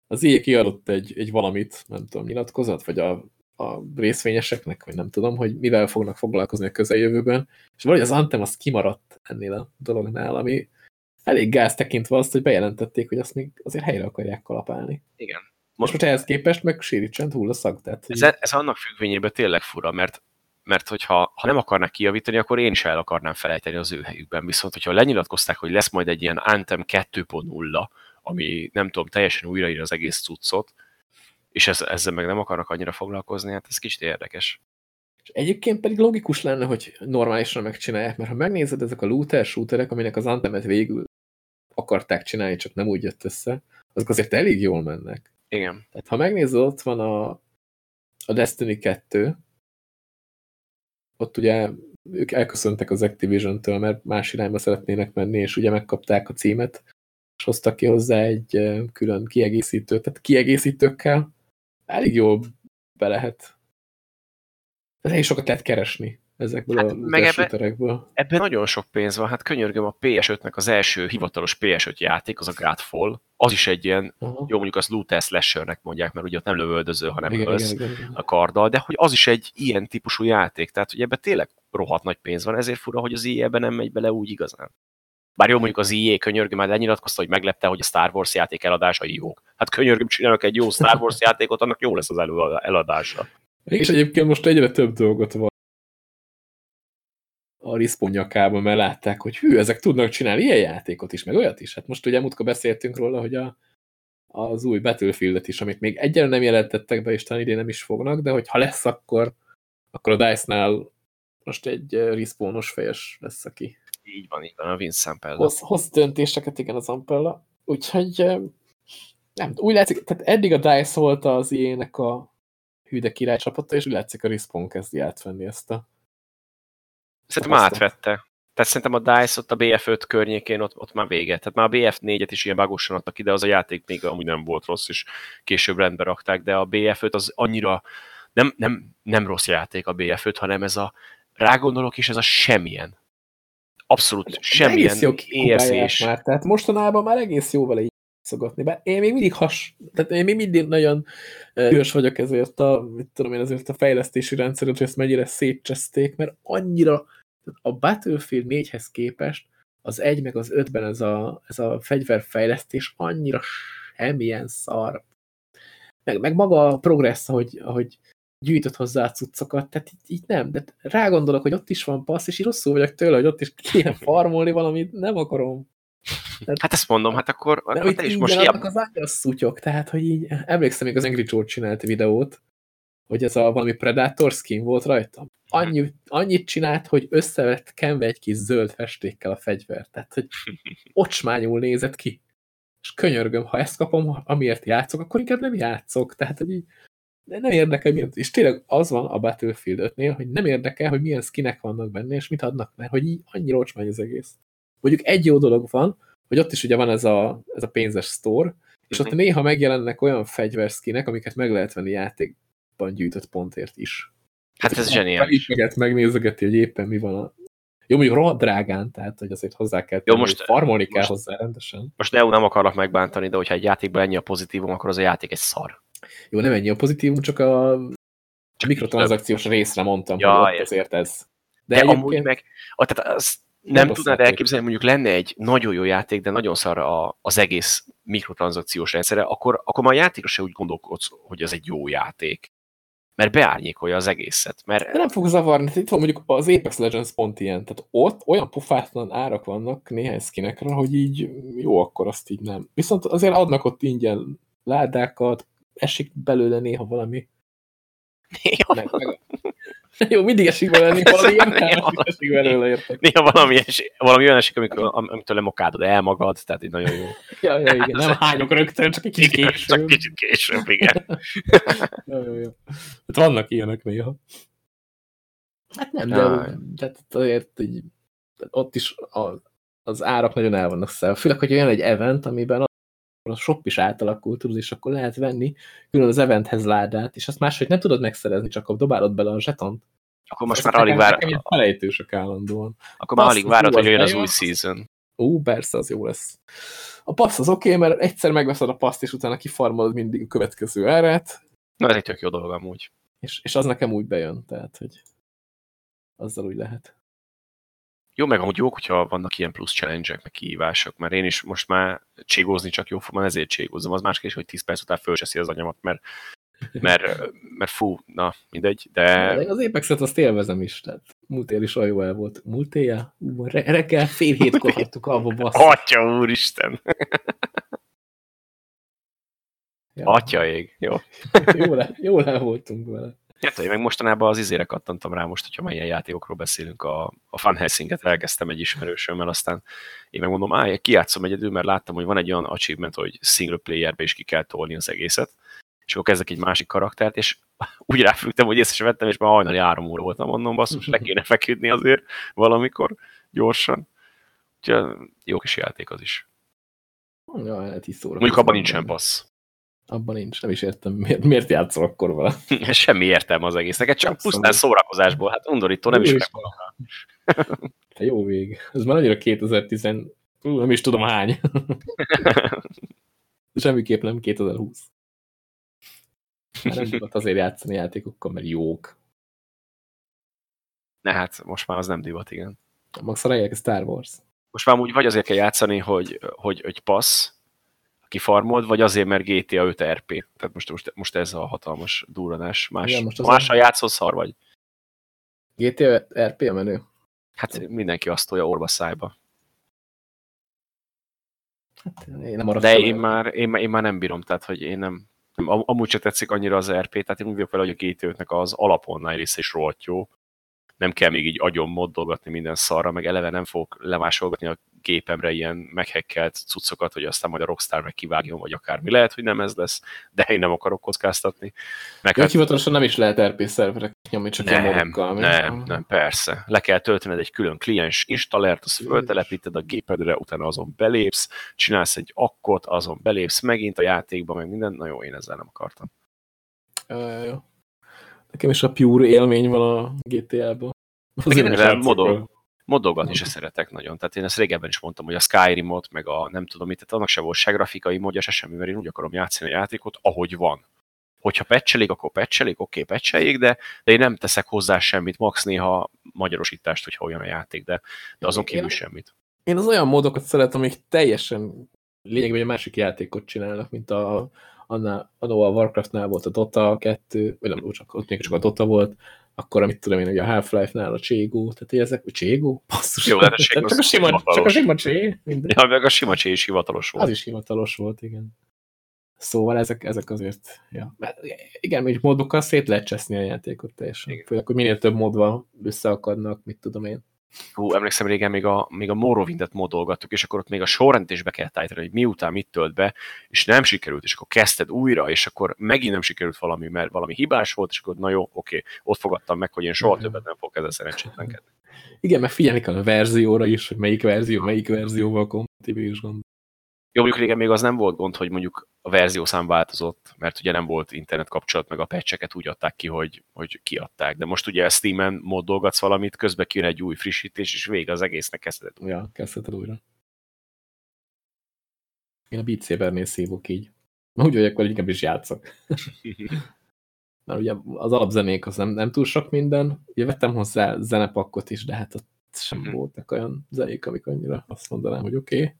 Speaker 1: az EA kiadott egy, egy valamit, nem tudom, nyilatkozat, vagy a a részvényeseknek, vagy nem tudom, hogy mivel fognak foglalkozni a közeljövőben, és valahogy az Anthem az kimaradt ennél a dolognál, ami elég gáz tekintve azt, hogy bejelentették, hogy azt még azért helyre akarják kalapálni.
Speaker 2: Igen.
Speaker 1: Most, most ehhez képest meg sírítsen túl a szag. Tehát,
Speaker 2: ez, ez annak függvényében tényleg fura, mert mert hogyha ha nem akarnak kijavítani, akkor én is el akarnám felejteni az ő helyükben. Viszont, hogyha lenyilatkozták, hogy lesz majd egy ilyen Anthem 2.0, ami nem tudom, teljesen újraír az egész cuccot, és ez, ezzel meg nem akarnak annyira foglalkozni, hát ez kicsit érdekes.
Speaker 1: És egyébként pedig logikus lenne, hogy normálisan megcsinálják, mert ha megnézed ezek a looter shooterek, aminek az Anthemet végül akarták csinálni, csak nem úgy jött össze, azok azért elég jól mennek.
Speaker 2: Igen.
Speaker 1: Tehát ha megnézed, ott van a, a Destiny 2, ott ugye ők elköszöntek az Activision-től, mert más irányba szeretnének menni, és ugye megkapták a címet, és hoztak ki hozzá egy külön kiegészítőt, tehát kiegészítőkkel elég jól be lehet. Elég sokat lehet keresni ezekből hát, a meg ebbe,
Speaker 2: ebben nagyon sok pénz van. Hát könyörgöm, a PS5-nek az első hivatalos PS5 játék, az a Godfall. Az is egy ilyen, -huh. jó mondjuk az looter slashernek mondják, mert ugye ott nem lövöldöző, hanem igen, igen, igen, igen. a karddal, de hogy az is egy ilyen típusú játék. Tehát, hogy ebben tényleg rohadt nagy pénz van, ezért fura, hogy az ebben nem megy bele úgy igazán. Bár jó, mondjuk az IE könyörgő már lenyilatkozta, hogy meglepte, hogy a Star Wars játék eladásai jók. Hát könyörgöm, csinálnak egy jó Star Wars játékot, annak jó lesz az eladása.
Speaker 1: És egyébként most egyre több dolgot van a Respawn nyakában, mert látták, hogy hű, ezek tudnak csinálni ilyen játékot is, meg olyat is. Hát most ugye múltkor beszéltünk róla, hogy a, az új Battlefield-et is, amit még egyáltalán nem jelentettek be, és talán idén nem is fognak, de hogy ha lesz, akkor, akkor a DICE-nál most egy respawnos fejes lesz, aki
Speaker 2: így van, így van, a Vince Sampella.
Speaker 1: Hoz, hoz döntéseket, igen, az Ampella. Úgyhogy nem, úgy látszik, tehát eddig a DICE volt az ilyenek a hűde király csapata, és úgy látszik a Respawn kezdi átvenni ezt a...
Speaker 2: Szerintem átvette. Tehát szerintem a DICE ott a BF5 környékén ott, ott már vége. Tehát már a BF4-et is ilyen bagosan adtak ide, az a játék még amúgy nem volt rossz, és később rendbe rakták, de a BF5 az annyira nem, nem, nem rossz játék a BF5, hanem ez a rágondolok, és ez a semmilyen abszolút semmilyen érzés.
Speaker 1: Már, tehát mostanában már egész jó vele így szogatni. Bár én még mindig has, tehát én még mindig nagyon hűs vagyok ezért a, mit tudom én, ezért a fejlesztési rendszeret, hogy ezt mennyire szétcseszték, mert annyira a Battlefield 4-hez képest az egy meg az ötben ez a, ez a fegyverfejlesztés annyira semmilyen szar. Meg, meg maga a progressz, ahogy, ahogy gyűjtött hozzá a cuccokat, tehát így, így nem, de rágondolok, hogy ott is van passz, és így rosszul vagyok tőle, hogy ott is kéne farmolni valamit, nem akarom.
Speaker 2: Tehát, hát ezt mondom, hát akkor,
Speaker 1: de akkor te is most ilyen... az annyira szutyok, tehát, hogy így, emlékszem, még az Angry George csinált videót, hogy ez a valami Predator skin volt rajta. Annyi, annyit csinált, hogy összevett kenve egy kis zöld festékkel a fegyver. Tehát, hogy ocsmányul nézett ki. És könyörgöm, ha ezt kapom, amiért játszok, akkor inkább nem játszok. Tehát, hogy így de nem érdekel, milyen, és tényleg az van a Battlefield 5-nél, hogy nem érdekel, hogy milyen skinek vannak benne, és mit adnak, mert hogy így annyira ocsmány az egész. Mondjuk egy jó dolog van, hogy ott is ugye van ez a, ez a pénzes store, és ott mhm. néha megjelennek olyan fegyverszkinek, amiket meg lehet venni játékban gyűjtött pontért is.
Speaker 2: Hát ez zseniális.
Speaker 1: Megnézegeti, hogy éppen mi van a... Jó, mondjuk rohadt drágán, tehát hogy azért hozzá kell tenni, Jó, most, farmolni kell most, hozzá rendesen.
Speaker 2: Most EU nem akarlak megbántani, de hogyha egy játékban ennyi a pozitívum, akkor az a játék egy szar.
Speaker 1: Jó, nem ennyi a pozitívum, csak a csak mikrotranszakciós részre mondtam, ja, hogy ott azért ez.
Speaker 2: De, de amúgy meg, a, tehát az nem, nem tudnád elképzelni, mondjuk lenne egy nagyon jó játék, de nagyon szar a, az egész mikrotranszakciós rendszere, akkor, akkor már a játékra se úgy gondolkodsz, hogy ez egy jó játék. Mert beárnyékolja az egészet. Mert...
Speaker 1: De nem fog zavarni, itt van mondjuk az Apex Legends pont ilyen, tehát ott olyan pufátlan árak vannak néhány skinekre, hogy így jó, akkor azt így nem. Viszont azért adnak ott ingyen ládákat, esik belőle néha valami.
Speaker 2: Néha,
Speaker 1: Meg, meg, jó, mindig esik belőle, valami ilyen
Speaker 2: Néha.
Speaker 1: esik belőle, értek.
Speaker 2: néha valami, esik, valami olyan esik, amikor, am- amitől lemokádod el magad, tehát így nagyon jó.
Speaker 1: Ja, ja, igen, nem hányok rögtön, csak egy kicsit
Speaker 2: Igen,
Speaker 1: később.
Speaker 2: Csak kicsit később, igen.
Speaker 1: Jó, jó, jó. Hát vannak ilyenek néha. Hát nem, de, de hát azért így, ott is a, az árak nagyon el vannak szel. Főleg, hogy olyan egy event, amiben a, a shop is átalakult, tudod, és akkor lehet venni külön az eventhez ládát, és azt máshogy nem tudod megszerezni, csak akkor dobálod bele a zsetont.
Speaker 2: Akkor most már alig vár,
Speaker 1: felejtősök állandóan.
Speaker 2: akkor már alig várod, hogy jön az új season.
Speaker 1: Ó, persze, az jó lesz. A passz az oké, okay, mert egyszer megveszed a paszt, és utána kifarmolod mindig a következő árát,
Speaker 2: Na, ez egy tök jó dolog amúgy.
Speaker 1: és, és az nekem úgy bejön, tehát, hogy azzal úgy lehet.
Speaker 2: Jó, meg amúgy jók, hogyha vannak ilyen plusz challenge-ek, meg kihívások, mert én is most már cségózni csak jó formán, ezért cségózom. Az más kérdés, hogy 10 perc után fölcseszi az anyamat, mert, mert, mert fú, na, mindegy, de
Speaker 1: De az Apex-et azt élvezem is, tehát múlt él is olyan jó el volt. Múlt éjjel? Ú, re reggel fél hétkor hagytuk abba bassz.
Speaker 2: Atya úristen!
Speaker 1: Ja,
Speaker 2: Atya ég. Jó.
Speaker 1: Jól el, jól el voltunk vele.
Speaker 2: Hát, én meg mostanában az izére kattantam rá most, hogyha milyen játékokról beszélünk, a, a Fun Helsinget elkezdtem egy ismerősömmel, aztán én megmondom, á, kijátszom egyedül, mert láttam, hogy van egy olyan achievement, hogy single playerbe is ki kell tolni az egészet, és akkor kezdek egy másik karaktert, és úgy ráfügtem, hogy észre sem vettem, és már hajnali három óra voltam, mondom, basszus, le kéne feküdni azért valamikor, gyorsan. Úgyhogy jó kis játék az is.
Speaker 1: Ja, lehet is szóra.
Speaker 2: Mondjuk abban nincsen passz.
Speaker 1: Abban nincs, nem is értem, miért, miért játszol akkor vele.
Speaker 2: Semmi értelme az egész. Neked csak
Speaker 1: Abszolút.
Speaker 2: pusztán szórakozásból, hát undorító, nem
Speaker 1: Ő
Speaker 2: is.
Speaker 1: Te jó vég. Ez már annyira 2010, ú, nem is tudom hány. Semmiképp nem 2020. Már nem tudott azért játszani játékokkal, mert jók.
Speaker 2: Ne hát, most már az nem divat, igen.
Speaker 1: Max a Star Wars.
Speaker 2: Most már úgy vagy azért kell játszani, hogy, hogy, hogy passz, kifarmold, vagy azért, mert GTA 5 RP. Tehát most, most, most ez a hatalmas durranás. Más,
Speaker 1: Igen, most az
Speaker 2: mással
Speaker 1: a-
Speaker 2: játszol, szar vagy.
Speaker 1: GTA RP a menő.
Speaker 2: Hát mindenki azt tolja orba szájba.
Speaker 1: Hát, én nem
Speaker 2: De én már, én, én már nem bírom, tehát hogy én nem, nem am- amúgy sem tetszik annyira az RP, tehát én úgy vagyok vele, hogy a GTA 5-nek az alaponnál része is rohadt jó. Nem kell még így agyon moddolgatni minden szarra, meg eleve nem fogok lemásolgatni a gépemre ilyen meghekkelt cuccokat, hogy aztán majd a Rockstar meg kivágjon, vagy akármi. Lehet, hogy nem ez lesz, de én nem akarok kockáztatni. Meg hát,
Speaker 1: hivatalosan nem is lehet RP szerverek nyomni, csak ilyen
Speaker 2: nem,
Speaker 1: modokkal. mi?
Speaker 2: nem, nem, persze. Le kell töltened egy külön kliens installert, azt föltelepíted a gépedre, utána azon belépsz, csinálsz egy akkot, azon belépsz megint a játékba, meg minden. Na jó, én ezzel nem akartam.
Speaker 1: Ja, ja. Nekem is a pure élmény van a GTA-ban.
Speaker 2: Modol, modolgatni se szeretek nagyon. Tehát én ezt régebben is mondtam, hogy a Skyrimot, meg a nem tudom mit, tehát annak se volt se grafikai módja, se semmi, mert én úgy akarom játszani a játékot, ahogy van. Hogyha pecselik, akkor pecselik, oké, okay, pecseljék, de, de én nem teszek hozzá semmit, max néha magyarosítást, hogyha olyan a játék, de, de azon kívül
Speaker 1: Én-
Speaker 2: semmit.
Speaker 1: Én az olyan módokat szeretem, amik teljesen lényegben egy másik játékot csinálnak, mint a, annál, annól a Warcraftnál volt a Dota 2, vagy nem, csak, ott még csak a Dota volt, akkor amit tudom én, hogy a Half-Life-nál a Cségó, tehát ezek, a Cségó? Basszus.
Speaker 2: Jó, hát a Cségó
Speaker 1: csak, a sima, csak a sima Csé, mindegy.
Speaker 2: Ja, meg a sima csé is hivatalos volt.
Speaker 1: Az is hivatalos volt, igen. Szóval ezek, ezek azért, ja. Mert Igen, még módokkal szét lehet cseszni a játékot teljesen.
Speaker 2: Igen.
Speaker 1: Főleg, hogy minél több módban összeakadnak, mit tudom én.
Speaker 2: Hú, emlékszem régen még a, még a Morrowindet modolgattuk, és akkor ott még a sorrendésbe kellett állítani, hogy miután mit tölt be, és nem sikerült, és akkor kezdted újra, és akkor megint nem sikerült valami, mert valami hibás volt, és akkor na jó, oké, ott fogadtam meg, hogy én soha
Speaker 1: Mhm.
Speaker 2: többet nem fogok ezzel szerencsétlenkedni.
Speaker 1: Igen, meg figyelni kell a verzióra is, hogy melyik verzió, melyik verzióval kompatibilis gond.
Speaker 2: Jó, mondjuk régen még az nem volt gond, hogy mondjuk a verziószám változott, mert ugye nem volt internet kapcsolat, meg a patcheket úgy adták ki, hogy, hogy kiadták. De most ugye Steam-en moddolgatsz valamit, közben kijön egy új frissítés, és vége az egésznek kezded.
Speaker 1: Ja, kezdheted újra. Én a Beat Sabernél szívok így. Na, úgy hogy inkább is játszok. Mert ugye az alapzenék az nem, nem túl sok minden. Ugye vettem hozzá zenepakkot is, de hát ott sem
Speaker 2: Mhm.
Speaker 1: voltak olyan zenék, amik annyira azt mondanám, hogy oké. Okay.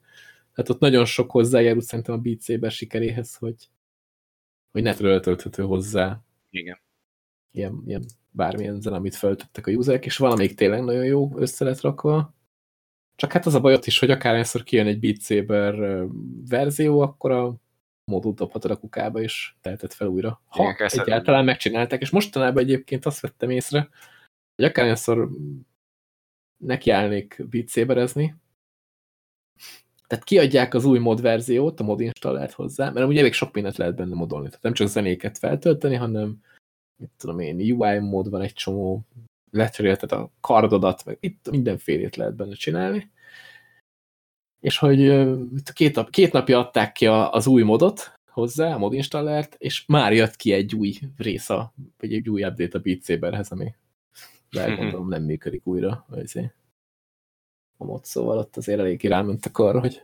Speaker 1: Hát ott nagyon sok hozzájárult szerintem a Saber sikeréhez, hogy, hogy netről tölthető hozzá.
Speaker 2: Igen.
Speaker 1: ilyen, ilyen bármilyen zene, amit feltettek a userek, és valamelyik tényleg nagyon jó össze lett rakva. Csak hát az a baj ott is, hogy akárhányszor kijön egy Beat Saber verzió, akkor a módot dobhatod a kukába, és teheted fel újra. Ha Igen, egyáltalán megcsinálták, és mostanában egyébként azt vettem észre, hogy akárhányszor nekiállnék Beat Saberezni, tehát kiadják az új mod verziót, a mod installált hozzá, mert ugye elég sok mindent lehet benne modolni. Tehát nem csak zenéket feltölteni, hanem mit tudom én, UI mód van egy csomó, lecserélted a kardodat, meg itt mindenfélét lehet benne csinálni. És hogy két, nap, két napja adták ki az új modot hozzá, a mod installert, és már jött ki egy új rész, vagy egy új update a Beat Saberhez, ami gondolom nem működik újra. Azért a mod, szóval ott azért elég rámentek arra, hogy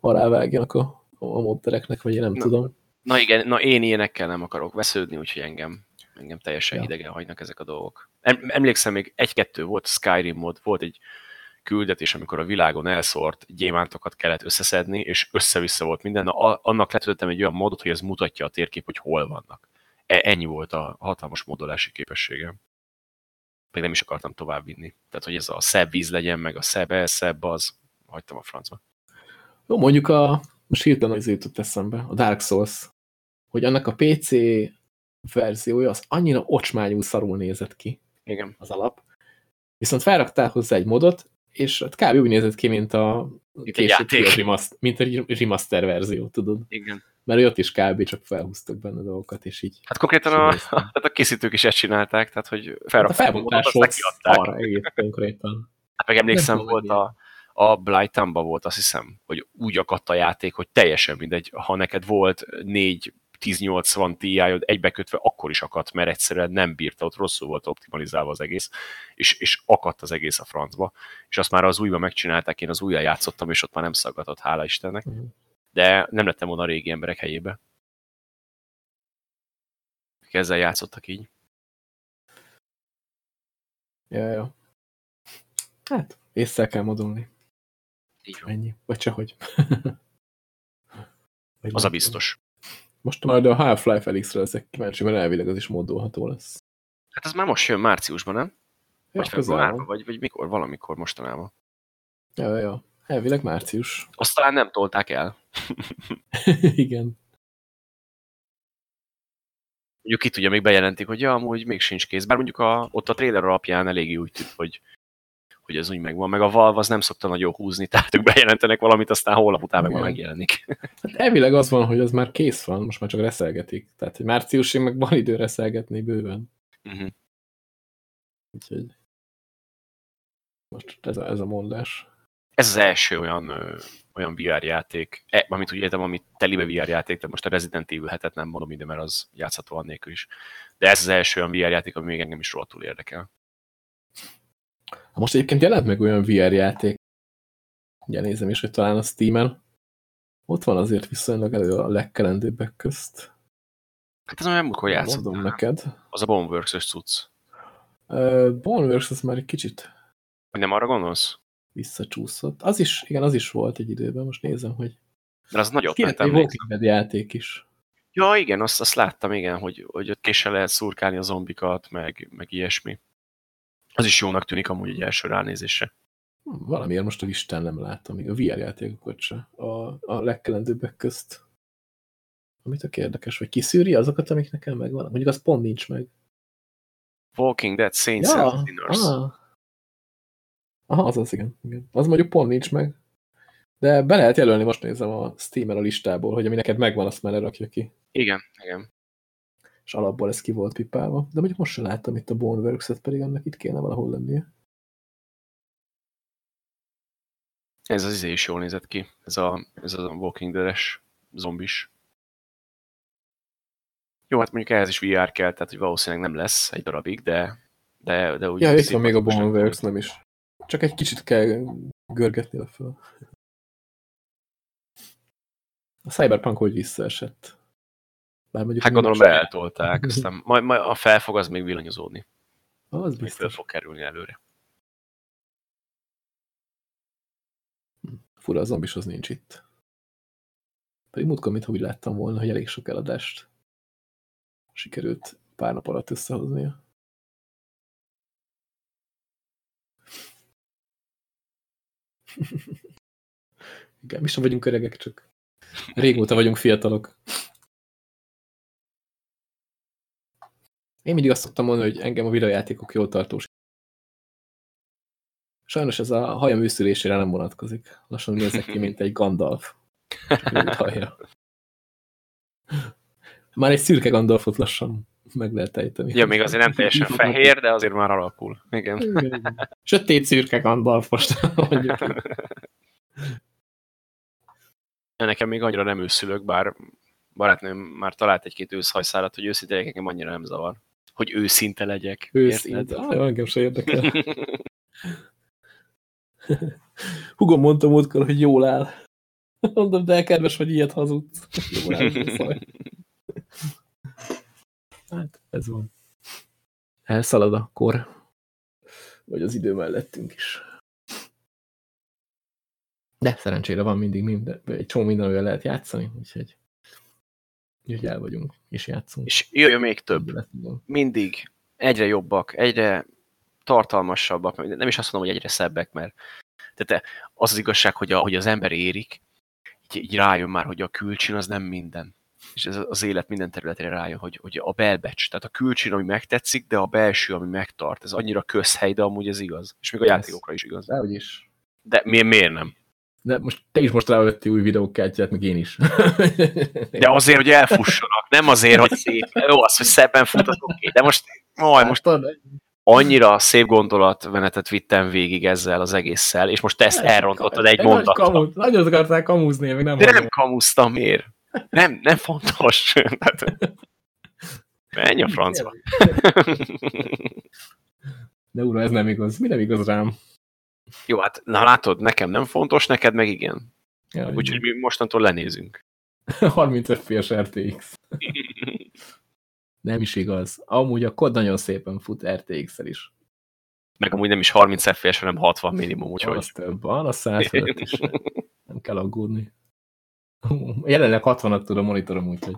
Speaker 1: alávágjanak a, a moddereknek, vagy én nem
Speaker 2: na,
Speaker 1: tudom.
Speaker 2: Na igen, na én ilyenekkel nem akarok vesződni, úgyhogy engem, engem teljesen ja. hidegen hagynak ezek a dolgok. Emlékszem, még egy-kettő volt Skyrim mod, volt egy küldetés, amikor a világon elszórt gyémántokat kellett összeszedni, és össze-vissza volt minden. Na, annak letöltöttem egy olyan modot, hogy ez mutatja a térkép, hogy hol vannak. E, ennyi volt a hatalmas modolási képességem még nem is akartam tovább vinni. Tehát, hogy ez a szebb víz legyen, meg a szebb el, szebb az, hagytam a francba.
Speaker 1: Jó, mondjuk a, most hirtelen az jutott eszembe, a Dark Souls, hogy annak a PC verziója az annyira ocsmányú szarul nézett ki.
Speaker 2: Igen.
Speaker 1: Az alap. Viszont felraktál hozzá egy modot, és kb. úgy nézett ki, mint a,
Speaker 2: mint, egy játék.
Speaker 1: Remaster, mint a remaster verzió, tudod?
Speaker 2: Igen.
Speaker 1: Mert ott is kb. csak felhúztak benne dolgokat, és így...
Speaker 2: Hát konkrétan a, a, a készítők is ezt csinálták, tehát hogy felrakták
Speaker 1: hát a arra egész konkrétan.
Speaker 2: Hát meg emlékszem, volt a, a Blightamban volt, azt hiszem, hogy úgy akadt a játék, hogy teljesen mindegy, ha neked volt négy 1080 ti egybekötve, akkor is akadt, mert egyszerűen nem bírta, ott rosszul volt optimalizálva az egész, és, és akadt az egész a francba. És azt már az újba megcsinálták, én az újra játszottam, és ott már nem szaggatott, hála Istennek. Uh-huh de nem lettem volna a régi emberek helyébe. Ezzel játszottak így.
Speaker 1: Ja, ja. Hát, észre kell modulni.
Speaker 2: Így van.
Speaker 1: Ennyi. Vagy sehogy.
Speaker 2: Vagy az a biztos.
Speaker 1: Most majd a Half-Life Elix-re leszek kíváncsi, mert elvileg az is modulható lesz.
Speaker 2: Hát ez már most jön márciusban, nem? Ja, vagy februárban, vagy, vagy mikor, valamikor mostanában.
Speaker 1: Ja, ja. Elvileg március.
Speaker 2: Azt talán nem tolták el.
Speaker 1: Igen.
Speaker 2: Mondjuk ki tudja, még bejelentik, hogy ja, amúgy még sincs kész. Bár mondjuk a, ott a trailer alapján eléggé úgy tűnt, hogy, hogy ez úgy megvan. Meg a Valve az nem szokta nagyon húzni, tehát ők bejelentenek valamit, aztán holnap után meg megjelenik.
Speaker 1: Hát elvileg az van, hogy az már kész van, most már csak reszelgetik. Tehát, hogy márciusig meg van idő reszelgetni bőven. Uh mhm. -huh. Úgyhogy most ez a, ez a mondás
Speaker 2: ez az első olyan, ö, olyan VR játék, e, amit úgy értem, amit telibe VR játék, de most a Resident Evil hetet nem mondom ide, mert az játszható annélkül is. De ez az első olyan VR játék, ami még engem is rohadtul érdekel.
Speaker 1: Most egyébként jelent meg olyan VR játék, ugye nézem is, hogy talán a Steam-en, ott van azért viszonylag elő a legkelendőbbek közt.
Speaker 2: Hát ez olyan, amikor játszottam.
Speaker 1: neked.
Speaker 2: Az a Boneworks-ös cucc.
Speaker 1: Uh, Boneworks az már egy kicsit.
Speaker 2: Vagy nem arra gondolsz?
Speaker 1: Visszacsúszott. Az is, igen, az is volt egy időben, most nézem, hogy...
Speaker 2: De az nagyot
Speaker 1: ment, egy Walking Dead játék is.
Speaker 2: Ja, igen, azt, azt láttam, igen, hogy, hogy ott késsel lehet szurkálni a zombikat, meg, meg ilyesmi. Az is jónak tűnik amúgy egy első ránézésre.
Speaker 1: Hm, valamiért most a listán nem láttam, még a VR játékokat se, a, a legkelendőbbek közt. Amit a érdekes, hogy kiszűri azokat, amik nekem megvannak. Mondjuk az pont nincs meg.
Speaker 2: Walking Dead Saints ja, and Sinners. Ah,
Speaker 1: Aha, az az, igen. igen. Az mondjuk pont nincs meg. De be lehet jelölni, most nézem a steam a listából, hogy ami neked megvan, azt már rakja ki.
Speaker 2: Igen, igen.
Speaker 1: És alapból ez ki volt pipálva. De mondjuk most sem láttam itt a Boneworks-et, pedig annak itt kéne valahol lennie.
Speaker 2: Ez az izé is jól nézett ki. Ez a, ez a Walking Dead-es zombis. Jó, hát mondjuk ehhez is VR kell, tehát hogy valószínűleg nem lesz egy darabig, de, de, de úgy...
Speaker 1: Ja, itt van még a Boneworks, nem is. Csak egy kicsit kell görgetni le fel. A Cyberpunk hogy visszaesett.
Speaker 2: Bár mondjuk hát gondolom eltolták, aztán majd, majd a felfog az még villanyozódni.
Speaker 1: Az biztos. Fel
Speaker 2: fog kerülni előre.
Speaker 1: Fura, a zombis az nincs itt. Pedig múltkor, mintha úgy láttam volna, hogy elég sok eladást sikerült pár nap alatt összehoznia. Igen, mi sem vagyunk öregek, csak régóta vagyunk fiatalok. Én mindig azt szoktam mondani, hogy engem a videojátékok jól tartós. Sajnos ez a haja műszülésére nem vonatkozik. Lassan nézek ki, mint egy Gandalf. Csak haja. Már egy szürke Gandalfot lassan meg lehet ejteni.
Speaker 2: Ja, még azért nem teljesen fehér, de azért már alakul. Igen.
Speaker 1: Sötét szürke Gandalfost.
Speaker 2: Nekem még annyira nem őszülök, bár barátnőm már talált egy-két őszhajszálat, hogy őszinte engem annyira nem zavar. Hogy őszinte legyek.
Speaker 1: Őszinte. Ah, engem se érdekel. Hugom mondta múltkor, hogy jól áll. Mondom, de kedves, hogy ilyet hazudsz. Jól áll, Hát, ez van. Elszalad akkor. Vagy az idő mellettünk is. De szerencsére van mindig minden, egy csomó minden, amivel lehet játszani, úgyhogy, úgyhogy el vagyunk, és játszunk.
Speaker 2: És jöjjön még több. Mindig egyre jobbak, egyre tartalmasabbak, nem is azt mondom, hogy egyre szebbek, mert tehát az az igazság, hogy, a, hogy az ember érik, így, így rájön már, hogy a külcsin az nem minden. És ez az élet minden területére rájön, hogy, hogy a belbecs, tehát a külcsin, ami megtetszik, de a belső, ami megtart. Ez annyira közhely, de amúgy ez igaz. És még a ez, játékokra is igaz.
Speaker 1: Dehogy is.
Speaker 2: De miért, miért nem?
Speaker 1: De most te is most rávettél új videókártyát, meg én is.
Speaker 2: De azért, hogy elfussanak, nem azért, hogy szép. Jó, az, hogy szebben futatok ki, de most, majd most annyira szép gondolatmenetet vittem végig ezzel az egésszel, és most te ezt elrontottad egy mondattal.
Speaker 1: Nagyon akartál kamúzni, még nem
Speaker 2: De nem kamusztam, miért? Nem, nem fontos. Menj a francba.
Speaker 1: De ura, ez nem igaz. Mi nem igaz rám?
Speaker 2: Jó, hát na látod, nekem nem fontos, neked meg igen. Ja, Úgyhogy mi mostantól lenézünk.
Speaker 1: 30 FPS RTX. nem is igaz. Amúgy a kod nagyon szépen fut RTX-el is.
Speaker 2: Meg amúgy nem is 30 FPS, hanem 60 minimum, úgyhogy...
Speaker 1: Az több, van, az 100 is. Nem kell aggódni. Jelenleg 60-at tud a monitorom, úgyhogy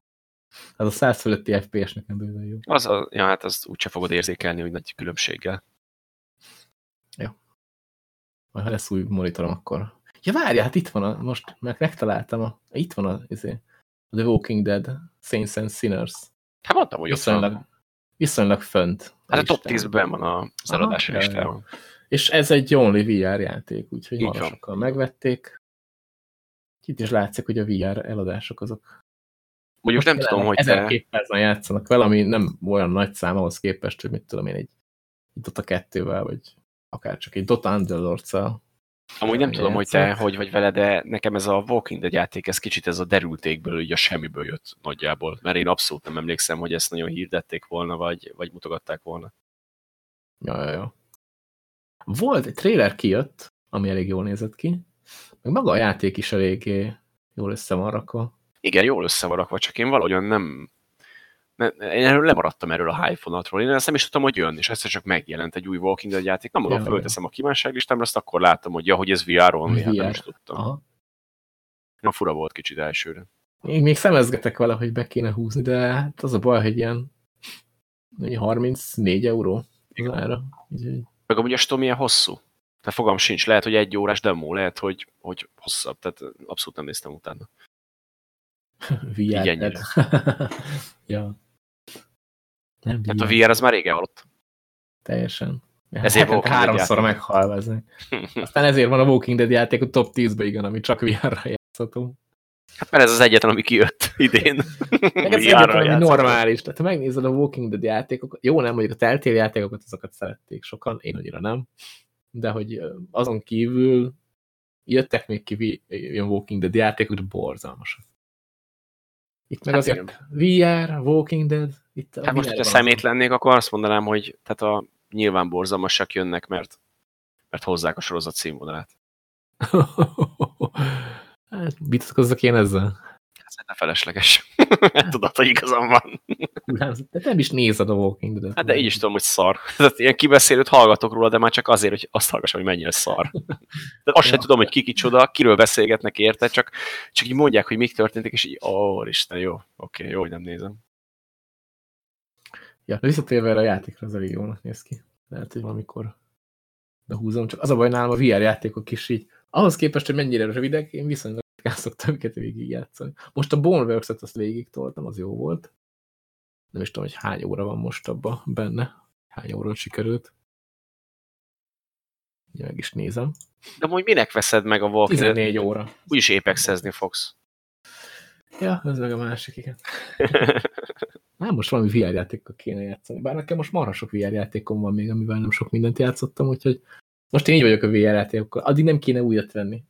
Speaker 1: az a 100 fölötti FPS nekem bőven jó.
Speaker 2: Az a, ja, hát azt úgyse fogod érzékelni, hogy nagy különbséggel.
Speaker 1: Jó. Majd ha lesz új monitorom, akkor... Ja, várja, hát itt van a, most meg megtaláltam a, itt van a, izé, a The Walking Dead, Saints and Sinners.
Speaker 2: Hát mondtam, hogy
Speaker 1: viszonylag, ott van. Viszonylag fönt.
Speaker 2: Hát a, a top 10-ben van az eladási listában.
Speaker 1: És ez egy Only VR játék, úgyhogy sokkal megvették. Itt is látszik, hogy a VR eladások azok
Speaker 2: Mondjuk nem tudom, hogy te...
Speaker 1: 1200-an játszanak vele, ami nem olyan nagy szám ahhoz képest, hogy mit tudom én, egy, Dota 2-vel, vagy akár csak egy Dota Underlord-szal.
Speaker 2: Amúgy nem tudom, hogy te hogy vagy vele, de nekem ez a Walking Dead játék, ez kicsit ez a derültékből, ugye a semmiből jött nagyjából. Mert én abszolút nem emlékszem, hogy ezt nagyon hirdették volna, vagy, vagy mutogatták volna.
Speaker 1: Ja, ja, ja. Volt, egy trailer kijött, ami elég jól nézett ki, maga a játék is eléggé jól össze van rakva.
Speaker 2: Igen, jól össze van rakva, csak én valahogyan nem... nem én erről lemaradtam erről a hype vonatról. Én ezt nem is tudtam, hogy jön, és egyszer csak megjelent egy új Walking Dead játék. Nem mondom, ja, fölteszem a kívánságlistámra, azt akkor láttam, hogy ja, hogy ez VR-on, VR. Hát nem is tudtam. Aha. Na, fura volt kicsit elsőre.
Speaker 1: Én még szemezgetek vele, hogy be kéne húzni, de hát az a baj, hogy ilyen 34 euró ára.
Speaker 2: Meg amúgy a Stomi ilyen hosszú. Tehát fogam sincs, lehet, hogy egy órás demo, lehet, hogy, hogy hosszabb, tehát abszolút nem néztem utána.
Speaker 1: VR. ja.
Speaker 2: Nem hát a VR az már régen halott.
Speaker 1: Teljesen. Ezért hát, háromszor meghal ezek. Aztán ezért van a Walking Dead játék a top 10-ben, igen, ami csak VR-ra játszható.
Speaker 2: Hát mert ez az egyetlen, ami kijött idén.
Speaker 1: Meg ez egyetlen, ami normális. Tehát ha megnézed a Walking Dead játékokat, jó, nem mondjuk a Telltale játékokat, azokat szerették sokan, én annyira nem de hogy azon kívül jöttek még ki ilyen Walking Dead játékok, de borzalmasak. Itt meg hát azért igen. VR, Walking Dead. Itt
Speaker 2: hát most, hogyha szemét lennék, akkor azt mondanám, hogy tehát a nyilván borzalmasak jönnek, mert, mert hozzák a sorozat színvonalát.
Speaker 1: hát, vitatkozzak én ezzel?
Speaker 2: Szerintem felesleges. Tudod, hogy igazam van.
Speaker 1: de nem is nézed a Walking Dead.
Speaker 2: Hát de így is tudom, hogy szar. Tehát ilyen kibeszélőt hallgatok róla, de már csak azért, hogy azt hallgassam, hogy mennyire szar. De azt ja. sem tudom, hogy ki kicsoda, kiről beszélgetnek érte, csak, csak így mondják, hogy mik történtek, és így, ó, Isten, jó, oké, jó, hogy nem nézem.
Speaker 1: Ja, visszatérve erre a játékra, az elég jónak néz ki. Lehet, hogy valamikor behúzom, csak az a baj nálam a VR játékok is így, ahhoz képest, hogy mennyire rövidek, én viszonylag szoktam őket végig játszani. Most a Boneworks-et azt végig toltam, az jó volt. Nem is tudom, hogy hány óra van most abban benne. Hány óra sikerült. Ja, meg is nézem.
Speaker 2: De mondj, minek veszed meg a Walking
Speaker 1: 14 óra.
Speaker 2: Úgyis apexezni fogsz.
Speaker 1: Ja, ez meg a másik, igen. Nem, most valami VR játékkal kéne játszani. Bár nekem most marha sok VR játékom van még, amivel nem sok mindent játszottam, úgyhogy most én így vagyok a VR játékokkal. Addig nem kéne újat venni.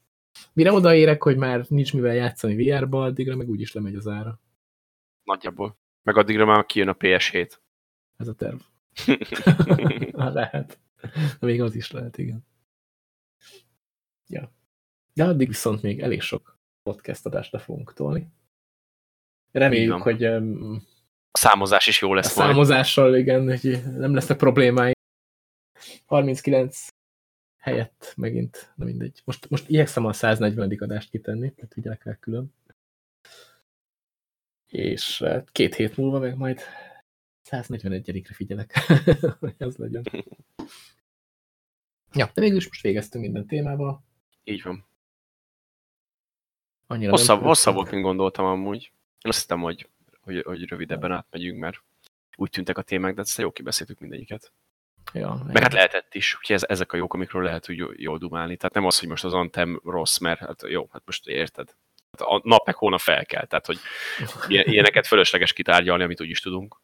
Speaker 1: Mire odaérek, hogy már nincs mivel játszani VR-ba, addigra meg úgyis lemegy az ára.
Speaker 2: Nagyjából. Meg addigra már kijön a PS7.
Speaker 1: Ez a terv. lehet. De még az is lehet, igen. Ja. De addig viszont még elég sok podcast adást le fogunk tolni. Reméljük, hogy um,
Speaker 2: a számozás is jó lesz
Speaker 1: a majd. számozással, igen, hogy nem lesznek problémái. 39 helyett megint, nem mindegy. Most, most igyekszem a 140. adást kitenni, tehát vigyelek rá külön. És két hét múlva meg majd 141-re figyelek, hogy ez legyen. Ja, de végül is most végeztünk minden témával.
Speaker 2: Így van. Annyira hosszabb, hosszabb volt, mint gondoltam amúgy. Én azt hittem, hogy, hogy, hogy rövidebben átmegyünk, mert úgy tűntek a témák, de ezt jó kibeszéltük mindegyiket.
Speaker 1: Ja,
Speaker 2: Meg hát lehetett is, úgyhogy ez, ezek a jók, amikről lehet úgy jól dumálni. Tehát nem az, hogy most az Antem rossz, mert hát jó, hát most érted. Hát a nap meg hónap fel kell, tehát hogy ilyeneket fölösleges kitárgyalni, amit úgy is tudunk.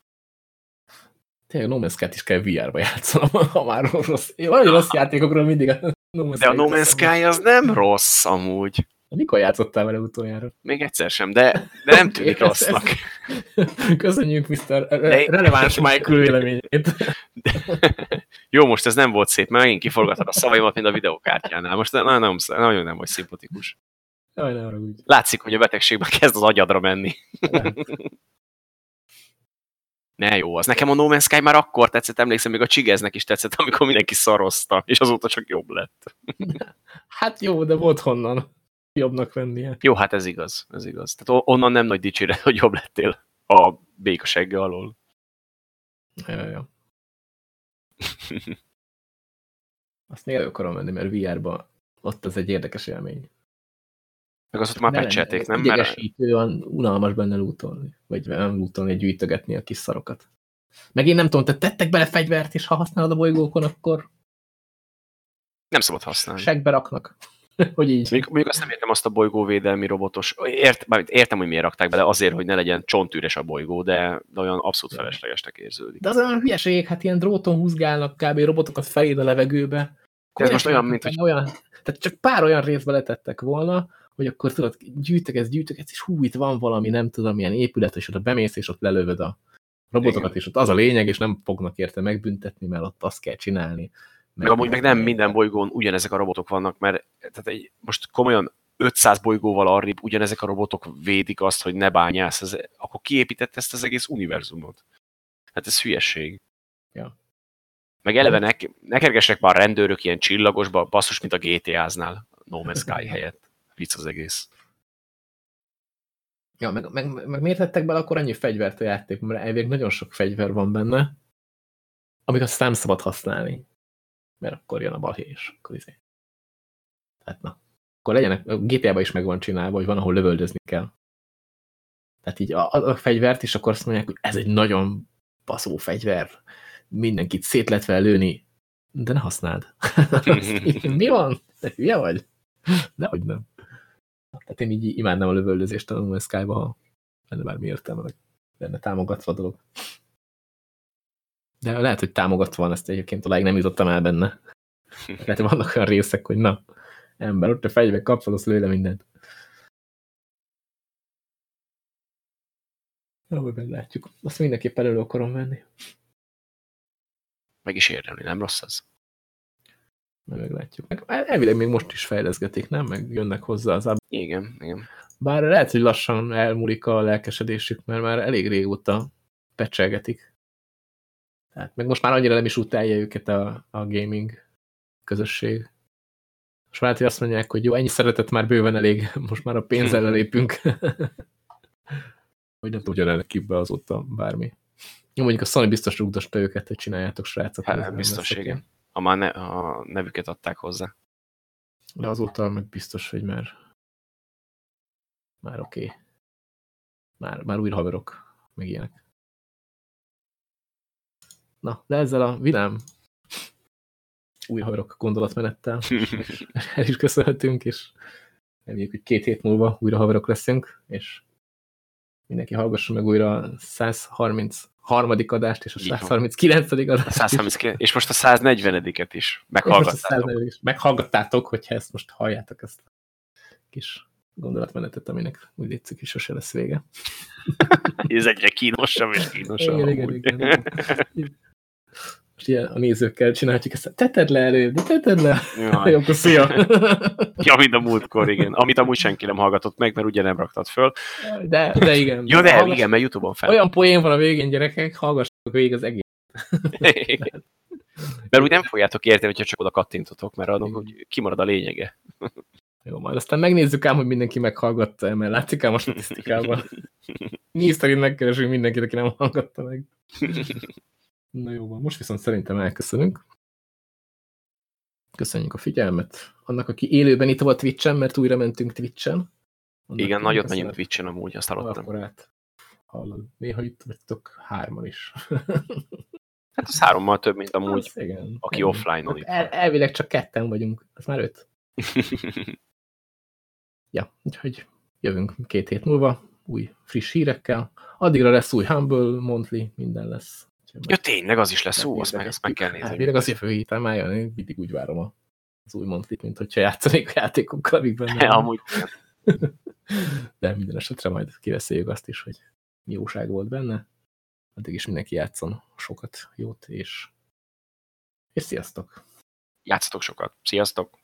Speaker 1: Tényleg No Man's is kell VR-ba játszanom, ha már rossz. Én valami rossz játékokról mindig a
Speaker 2: No Man's De a No Man's Sky az nem rossz amúgy.
Speaker 1: Mikor játszottál vele utoljára?
Speaker 2: Még egyszer sem, de, de nem tűnik rossznak.
Speaker 1: Köszönjük Mr. Re releváns Michael véleményét.
Speaker 2: Jó, most ez nem volt szép, mert megint kiforgattad a szavaimat, mint a videokártyánál. Most nagyon nem, nagyon nem vagy szimpatikus.
Speaker 1: Jaj, ne arra úgy.
Speaker 2: Látszik, hogy a betegségben kezd az agyadra menni. Ne jó, az nekem a No Man's Sky már akkor tetszett, emlékszem, még a Csigeznek is tetszett, amikor mindenki szarozta, és azóta csak jobb lett.
Speaker 1: Hát jó, de volt honnan jobbnak vennie.
Speaker 2: Jó, hát ez igaz, ez igaz. Tehát onnan nem nagy dicséret, hogy jobb lettél a békasegge alól.
Speaker 1: Ja, ja. Azt el akarom menni, mert VR-ba ott az egy érdekes élmény.
Speaker 2: Meg azt ott már pecselték, nem?
Speaker 1: Mert... olyan unalmas benne lútolni. Vagy nem lútolni, gyűjtögetni a kis szarokat. Meg én nem tudom, te tettek bele fegyvert, és ha használod a bolygókon, akkor...
Speaker 2: Nem szabad használni.
Speaker 1: Segbe raknak. hogy így.
Speaker 2: Még, még azt nem értem azt a bolygóvédelmi robotos. Ért, értem, hogy miért rakták bele, azért, hogy ne legyen csontűres a bolygó, de, olyan abszolút feleslegesnek érződik.
Speaker 1: De az olyan hülyeség, hát ilyen dróton húzgálnak kb. robotokat feléd a levegőbe.
Speaker 2: Ez most olyan, mint hogy...
Speaker 1: Olyan, tehát csak pár olyan részbe letettek volna, hogy akkor tudod, gyűjtögetsz, gyűjtögetsz, és hú, itt van valami, nem tudom, milyen épület, és oda bemész, és ott lelövöd a robotokat, Igen. és ott az a lényeg, és nem fognak érte megbüntetni, mert ott azt kell csinálni.
Speaker 2: Meg amúgy meg nem minden bolygón ugyanezek a robotok vannak, mert tehát egy, most komolyan 500 bolygóval arrébb ugyanezek a robotok védik azt, hogy ne bányász, ez, akkor kiépített ezt az egész univerzumot. Hát ez hülyeség.
Speaker 1: Ja.
Speaker 2: Meg eleve ne, ne kergesek már a rendőrök ilyen csillagosba, basszus, mint a GTA-znál, No Man's Sky helyett. Vicc az egész.
Speaker 1: Ja, meg, meg, meg miért tettek bele akkor annyi fegyvert a játékban, mert elvég nagyon sok fegyver van benne, amik azt nem szabad használni mert akkor jön a balhé, és akkor izé. Tehát na. Akkor legyenek, a GTA-ban is meg van csinálva, hogy van, ahol lövöldözni kell. Tehát így a, a fegyvert, és akkor azt mondják, hogy ez egy nagyon baszó fegyver, mindenkit szét lehet lőni, de ne használd. Mi van? Te hülye vagy? Dehogy nem. Tehát én így imádnám a lövöldözést a Sky-ba, ha lenne bármi értelme, lenne támogatva a dolog. De lehet, hogy támogatva van ezt egyébként, odáig nem jutottam el benne. Lehet, vannak olyan részek, hogy na, ember, ott a fegyver kapszol, lőle mindent. Na, hogy meglátjuk. Azt mindenképp elő akarom venni.
Speaker 2: Meg is érdemli, nem rossz az?
Speaker 1: Na, meglátjuk. Meg elvileg még most is fejleszgetik, nem? Meg jönnek hozzá az
Speaker 2: Igen, igen.
Speaker 1: Bár lehet, hogy lassan elmúlik a lelkesedésük, mert már elég régóta pecselgetik. Tehát meg most már annyira nem is utálja őket a, a gaming közösség. Most már azt mondják, hogy jó, ennyi szeretet már bőven elég, most már a pénzzel lépünk. hogy nem tudja ki be azóta bármi. Jó, mondjuk a Sony biztos rúgdosta őket, hogy csináljátok, srácok.
Speaker 2: Hát,
Speaker 1: nem
Speaker 2: biztos, igen. Ha már ne, a nevüket adták hozzá.
Speaker 1: De azóta meg biztos, hogy már már oké. Okay. Már, már újra haverok, meg ilyenek. Na, de ezzel a vidám új haverok gondolatmenettel el is köszönhetünk, és reméljük, hogy két hét múlva újra haverok leszünk, és mindenki hallgassa meg újra a 133. adást és a
Speaker 2: Így van.
Speaker 1: 139.
Speaker 2: A
Speaker 1: adást.
Speaker 2: 139, és most a 140-et is meghallgattátok.
Speaker 1: 140 is. Meghallgattátok, hogyha ezt most halljátok, ezt a kis gondolatmenetet, aminek úgy létszik, is sose lesz vége.
Speaker 2: Ez egyre kínosabb és kínosabb.
Speaker 1: Igen, igen,
Speaker 2: amúgy.
Speaker 1: igen. Most ilyen a nézőkkel csináljuk ezt. Teted le előbb, de teted le. Jó, akkor szia.
Speaker 2: Ja, mint a múltkor, igen. Amit amúgy senki nem hallgatott meg, mert ugye nem raktad föl.
Speaker 1: De, de igen.
Speaker 2: Jó, de
Speaker 1: Hallgass-
Speaker 2: igen, mert Youtube-on fel.
Speaker 1: Olyan poén van a végén, gyerekek, hallgassatok végig az egész.
Speaker 2: Igen. Mert úgy nem fogjátok érteni, hogyha csak oda kattintotok, mert annak úgy kimarad a lényege.
Speaker 1: Jó, majd aztán megnézzük ám, hogy mindenki meghallgatta, mert látszik ám a statisztikában. Mi szerint megkeresünk mindenkit, aki nem hallgatta meg. Na jó van, most viszont szerintem elköszönünk. Köszönjük a figyelmet. Annak, aki élőben itt volt Twitch-en, mert újra mentünk Twitch-en.
Speaker 2: Igen, nagyot menjünk Twitch-en amúgy, azt hallottam.
Speaker 1: Akkor át. Hallod. Néha itt vagytok hárman is.
Speaker 2: Hát az hárommal több, mint amúgy,
Speaker 1: Az igen.
Speaker 2: aki
Speaker 1: Igen.
Speaker 2: offline-on itt
Speaker 1: El, elvileg csak ketten vagyunk. Az már öt. Ja, úgyhogy jövünk két hét múlva új friss hírekkel. Addigra lesz új Humble, Monthly, minden lesz.
Speaker 2: Ja, tényleg, az is lesz. Ó, azt meg, azt meg kell nézni.
Speaker 1: Elvileg az jövő héten már jön, én mindig úgy várom a, az új mint hogyha játszanék a játékokkal, amik benne
Speaker 2: Ja, amúgy
Speaker 1: De minden esetre majd kiveszéljük azt is, hogy mi jóság volt benne. Addig is mindenki játszon sokat, jót, és, és sziasztok!
Speaker 2: játszatok sokat. Sziasztok!